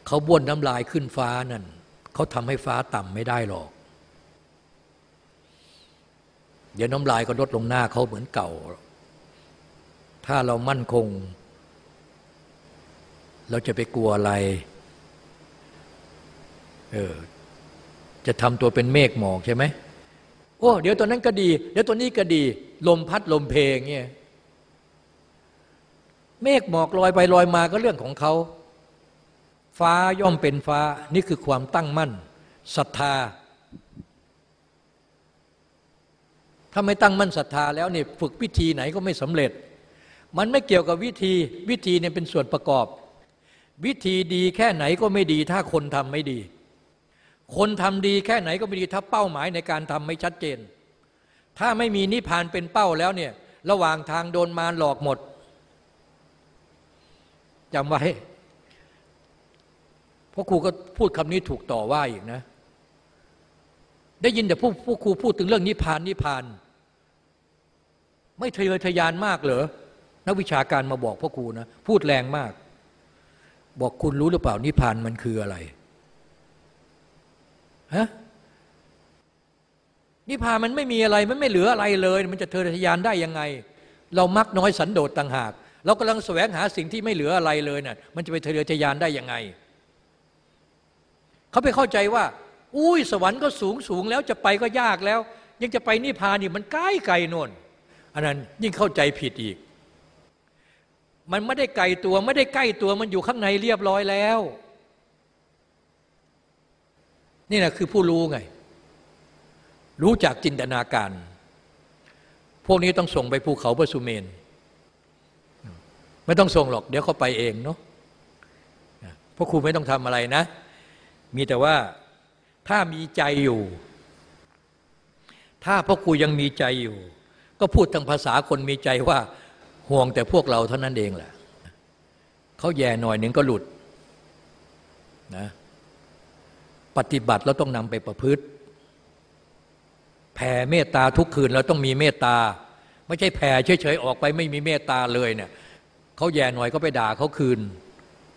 เขาบ้วนน้ำลายขึ้นฟ้านั่น เขาทำให้ฟ้าต่ำไม่ได้หรอก เดี๋ยวน้ำลายก็ลดลงหน้าเขาเหมือนเก่า ถ้าเรามั่นคง เราจะไปกลัวอะไร เออ จะทำตัวเป็นเมฆหมอกใช่ไหมโอ้เดี๋ยวตัวนั้นก็ดี เดี๋ยวตัวนี้ก็ดี ลมพัดลมเพลงเงี้ยเมฆหมอกลอยไปลอยมาก็เรื่องของเขา ฟ้าย่อมเป็นฟ้านี่คือความตั้งมั่นศรัทธา ถ้าไม่ตั้งมั่นศรัทธาแล้วเนี่ยฝึกวิธีไหนก็ไม่สำเร็จ มันไม่เกี่ยวกับวิธีวิธีเนี่ยเป็นส่วนประกอบ วิธีดีแค่ไหนก็ไม่ดี ถ้าคนทำไม่ดี คนทำดีแค่ไหนก็ไม่ดี ถ้าเป้าหมายในการทำไม่ชัดเจน ถ้าไม่มีนิพพานเป็นเป้าแล้วเนี่ยระหว่างทางโดนมารหลอกหมดจำไว้ พราะครูก็พูดคำนี้ถูกต่อว่าอีกนะ ได้ยินแต่พวกพวกครูพูดถึงเรื่องนิพพานนิพพาน ไม่ทะเยอทะยานมากเหรอนักวิชาการมาบอกพ่อครูนะพูดแรงมาก บอกคุณรู้หรือเปล่านิพพานมันคืออะไรฮะนิพพานมันไม่มีอะไรมันไม่เหลืออะไรเลย มันจะเทอทะยานได้ยังไง เรามักน้อยสันโดษต่างหาก เรากำลังแสวงหาสิ่งที่ไม่เหลืออะไรเลยนะ่ะมันจะไปเทอทะยานได้ยังไง เขาไปเข้าใจว่า อุ้ยสวรรค์ก็สูงสูงแล้วจะไปก็ยากแล้ว ยังจะไปนิพพานนี่มันใกล้ไกลโน่นอันนั้นยิ่งเข้าใจผิดอีก มันไม่ได้ไกลตัวไม่ได้ใกล้ตัวมันอยู่ข้างในเรียบร้อยแล้ว นี่นะคือผู้รู้ไง รู้จากจินตนาการ พวกนี้ต้องส่งไปภูเขาพระสุเมน ไม่ต้องส่งหรอก เดี๋ยวเขาไปเองเนาะพวกครูไม่ต้องทำอะไรนะ มีแต่ว่าถ้ามีใจอยู่ ถ้าพ่อครูยังมีใจอยู่ ก็พูดทางภาษาคนมีใจว่าห่วงแต่พวกเราเท่านั้นเองแหละเขาแย่หน่อยหนึ่งก็หลุดนะปฏิบัติแล้วต้องนำไปประพฤติ แผ่เมตตาทุกคืนเราต้องมีเมตตา ไม่ใช่แผ่เฉยๆออกไปไม่มีเมตตาเลยเนี่ยเขาแย่หน่อยก็ไปด่าเขาคืน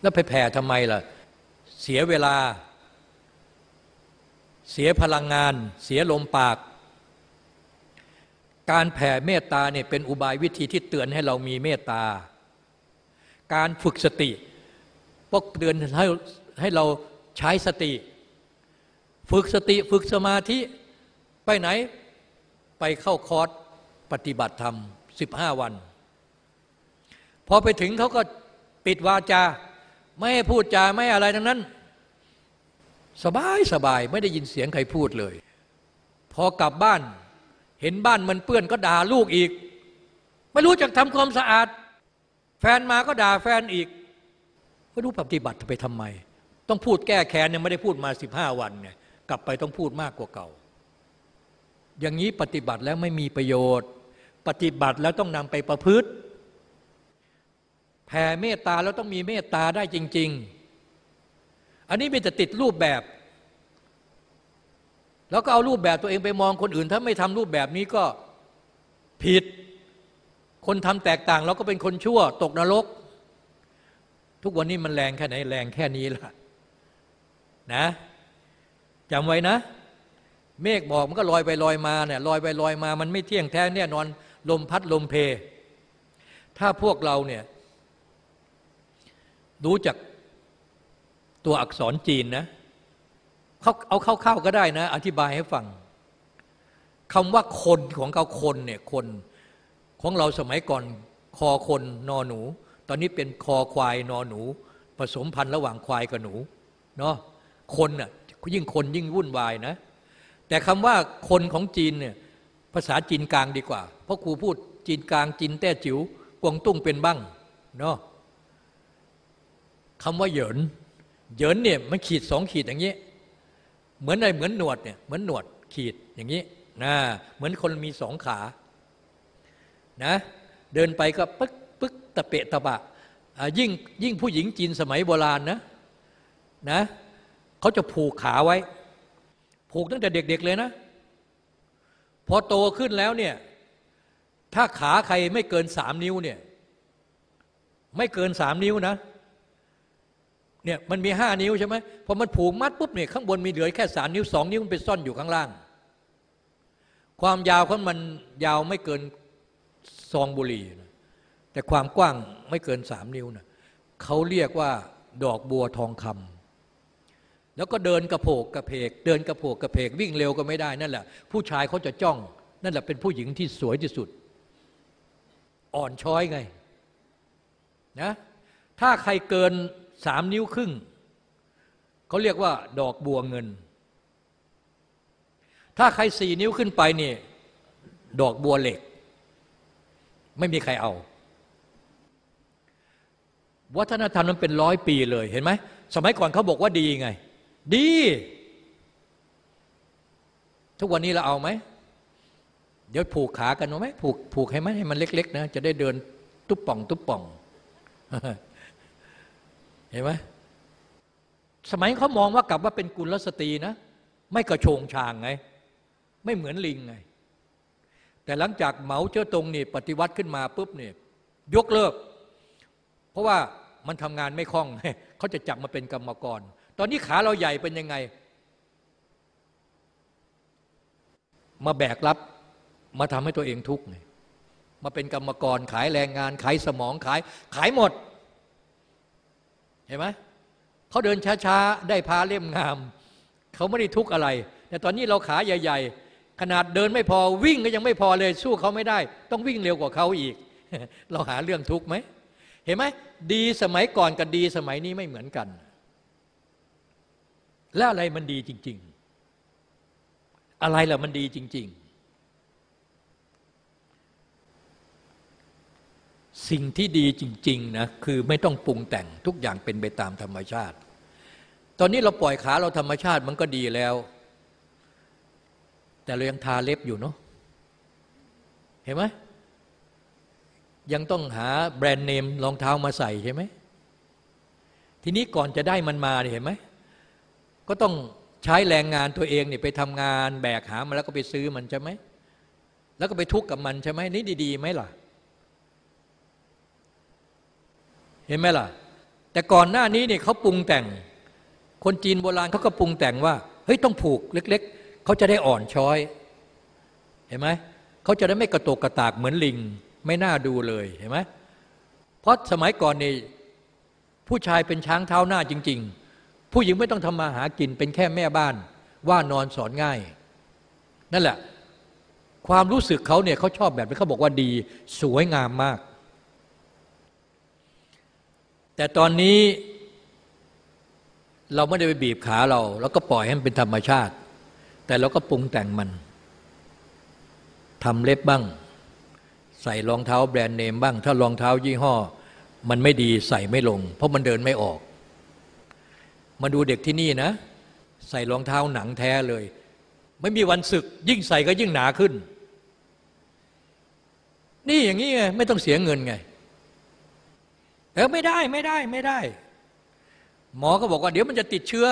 แล้วไปแผ่ทำไมล่ะ เสียเวลา เสียพลังงาน เสียลมปาก การแผ่เมตตาเนี่ยเป็นอุบายวิธีที่เตือนให้เรามีเมตตา การฝึกสติพวกเตือนให้ให้เราใช้สติ ฝึกสติฝึกสมาธิไปไหนไปเข้าคอร์สปฏิบัติธรรมสิบห้าวัน พอไปถึงเขาก็ปิดวาจา ไม่ให้พูดจาไม่อะไรทั้งนั้น สบายสบายไม่ได้ยินเสียงใครพูดเลย พอกลับบ้าน เห็นบ้านมันเปื้อนก็ด่าลูกอีก ไม่รู้จักทำความสะอาด แฟนมาก็ด่าแฟนอีกไม่รู้ปฏิบัติไปทำไม ต้องพูดแก้แค้นเนี่ยไม่ได้พูดมาสิบห้าวันไงกลับไปต้องพูดมากกว่าเก่า อย่างนี้ปฏิบัติแล้วไม่มีประโยชน์ ปฏิบัติแล้วต้องนำไปประพฤติแผ่เมตตาแล้วต้องมีเมตตาได้จริง ๆ อันนี้เป็นแต่ติดรูปแบบ แล้วก็เอารูปแบบตัวเองไปมองคนอื่น ถ้าไม่ทำรูปแบบนี้ก็ผิด คนทำแตกต่างเราก็เป็นคนชั่ว ตกนรก ทุกวันนี้มันแรงแค่ไหนแรงแค่นี้ละนะจำไว้นะ เมฆบอกมันก็ลอยไปลอยมาเนี่ยลอยไปลอยมา มันไม่เที่ยงแท้แน่นอนลมพัดลมเพ ถ้าพวกเราเนี่ยรู้จัก ตัวอักษรจีนนะเขาเอาเข้าๆก็ได้นะ อธิบายให้ฟังคำว่าคนของเขาคนเนี่ยคนของเราสมัยก่อนคอคนนอหนู ตอนนี้เป็นคอควายนอหนู ผสมพันธุ์ระหว่างควายกับหนูเนาะคนน่ะยิ่งคนยิ่งวุ่นวายนะ แต่คำว่าคนของจีนเนี่ยภาษาจีนกลางดีกว่า เพราะครูพูดจีนกลางจีนแต้จิ๋วกวงตุ้งเป็นบ้างเนาะคำว่าเหยิน เหยินเนี่ยมันขีดสองขีดอย่างนี้ เหมือนอะไรเหมือนหนวดเนี่ยเหมือนหนวดขีดอย่างนี้นะเหมือนคนมีสองขานะเดินไปก็ปึ๊กปึ๊กตะเปะตะบะยิ่งยิ่งผู้หญิงจีนสมัยโบราณนะนะเขาจะผูกขาไว้ ผูกตั้งแต่เด็ก ๆเลยนะ พอโตขึ้นแล้วเนี่ยถ้าขาใครไม่เกินสามนิ้วเนี่ยไม่เกินสามนิ้วนะ เนี่ยมันมีห้านิ้วใช่ไหมพอมันผูกมัดปุ๊บเนี่ยข้างบนมีเหลือแค่สามนิ้วสองนิ้วมันไปซ่อนอยู่ข้างล่าง ความยาวของมันยาวไม่เกินซองบุหรี่นะแต่ความกว้างไม่เกินสามนิ้วนะเขาเรียกว่าดอกบัวทองคำแล้วก็เดินกระโผกกระเพก เดินกระโผกกระเพกวิ่งเร็วก็ไม่ได้นั่นแหละ ผู้ชายเขาจะจ้อง นั่นแหละเป็นผู้หญิงที่สวยที่สุด อ่อนช้อยไงนะถ้าใครเกิน สามนิ้วครึ่งเขาเรียกว่า ดอกบัวเงิน ถ้าใครสี่นิ้วขึ้นไปนี่ ดอกบัวเหล็ก ไม่มีใครเอา วัฒนธรรมนั้นเป็นร้อยปีเลยเห็นไหมสมัยก่อนเขาบอกว่าดีไง ดี ทุกวันนี้เราเอาไหม เดี๋ยวผูกขากันเอาไหมผูกผูกให้มันให้มันเล็ก ๆ นะ จะได้เดินตุ๊บป่อง ตุ๊บป่อง เห็นไหมสมัยเขามองว่ากลับว่าเป็นกุลสตรีนะ ไม่กระโชงชางไง ไม่เหมือนลิงไง แต่หลังจากเหมาเจ้าตรงนี่ปฏิวัติขึ้นมาปุ๊บเนี่ยยกเลิก เพราะว่ามันทำงานไม่คล่องเขาจะจับมาเป็นกรรมกร ตอนนี้ขาเราใหญ่เป็นยังไง มาแบกรับมาทำให้ตัวเองทุกข์ไงมาเป็นกรรมกรขายแรงงาน ขายสมองขายขายหมด เห็นไหมเขาเดินช้าๆ ได้พาเล่มงาม เขาไม่ได้ทุกข์อะไร แต่ตอนนี้เราขาใหญ่ ๆ ขนาดเดินไม่พอวิ่งก็ยังไม่พอเลยสู้เขาไม่ได้ ต้องวิ่งเร็วกว่าเขาอีก เราหาเรื่องทุกข์ไหมเห็นไหมดีสมัยก่อนกับดีสมัยนี้ไม่เหมือนกัน แล้วอะไรมันดีจริง ๆ อะไรล่ะมันดีจริง ๆ สิ่งที่ดีจริงๆนะคือไม่ต้องปรุงแต่งทุกอย่างเป็นไปตามธรรมชาติ ตอนนี้เราปล่อยขาเราธรรมชาติมันก็ดีแล้ว แต่เรายังทาเล็บอยู่เนาะเห็นไหมยังต้องหาแบรนด์เนมรองเท้ามาใส่ใช่ไหมทีนี้ก่อนจะได้มันมาเห็นไหมก็ต้องใช้แรงงานตัวเองเนี่ยไปทำงานแบกหามาแล้วก็ไปซื้อมันใช่ไหมแล้วก็ไปทุกข์กับมันใช่ไหมนี่ดีๆไหมล่ะ เห็นไหมล่ะ แต่ก่อนหน้านี้เนี่ยเขาปรุงแต่ง คนจีนโบราณเขาก็ปรุงแต่งว่าเฮ้ยต้องผูกเล็ก ๆเขาจะได้อ่อนช้อย เห็นไหมเขาจะได้ไม่กระตกกระตากเหมือนลิง ไม่น่าดูเลยเห็นไหมเพราะสมัยก่อนนี่ผู้ชายเป็นช้างเท้าหน้าจริง ๆ ผู้หญิงไม่ต้องทำมาหากินเป็นแค่แม่บ้าน ว่านอนสอนง่าย นั่นแหละ ความรู้สึกเขาเนี่ยเขาชอบแบบนี้เขาบอกว่าดี สวยงามมาก แต่ตอนนี้เราไม่ได้ไปบีบขาเรา แล้วก็ปล่อยให้มันเป็นธรรมชาติ แต่เราก็ปรุงแต่งมันทำเล็บบ้าง ใส่รองเท้าแบรนด์เนมบ้าง ถ้ารองเท้ายี่ห้อ มันไม่ดีใส่ไม่ลง เพราะมันเดินไม่ออก มาดูเด็กที่นี่นะ ใส่รองเท้าหนังแท้เลย ไม่มีวันศึก ยิ่งใส่ก็ยิ่งหนาขึ้น นี่อย่างนี้ไงไม่ต้องเสียเงินไง ออไม่ได้ไม่ได้ไม่ได้ หมอก็บอกว่าเดี๋ยวมันจะติดเชื้อ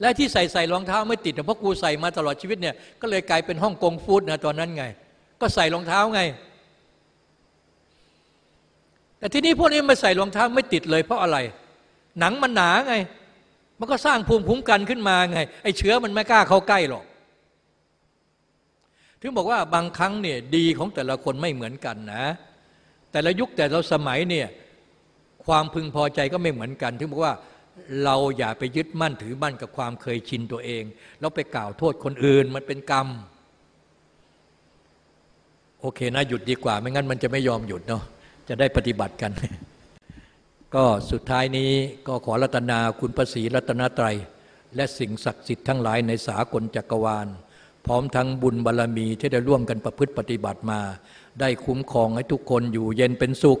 และที่ใส่ใส่รองเท้าไม่ติดเพราะกูใส่มาตลอดชีวิตเนี่ยก็เลยกลายเป็นห้องกงฟูดนะตอนนั้นไง ก็ใส่รองเท้าไง แต่ที่นี้พวกนี้มาใส่รองเท้าไม่ติดเลยเพราะอะไร หนังมันหนาไง มันก็สร้างภูมิคุ้มกันขึ้นมาไงไอ้เชื้อมันไม่กล้าเข้าใกล้หรอกถึงบอกว่าบางครั้งเนี่ยดีของแต่ละคนไม่เหมือนกันนะ แต่ละยุคแต่ละสมัยเนี่ย ความพึงพอใจก็ไม่เหมือนกัน ถึงบอกว่าเราอย่าไปยึดมั่นถือมั่นกับความเคยชินตัวเอง แล้วไปกล่าวโทษคนอื่นมันเป็นกรรม โอเคนะหยุดดีกว่า ไม่งั้นมันจะไม่ยอมหยุดเนาะจะได้ปฏิบัติกัน ก็สุดท้ายนี้ก็ขอรัตนาคุณพระศรีรัตนตรัย และสิ่งศักดิ์สิทธิ์ทั้งหลายในสากลจักรวาล พร้อมทั้งบุญบารรมีที่ได้ร่วมกันประพฤติปฏิบัติมา ได้คุ้มครองให้ทุกคนอยู่เย็นเป็นสุข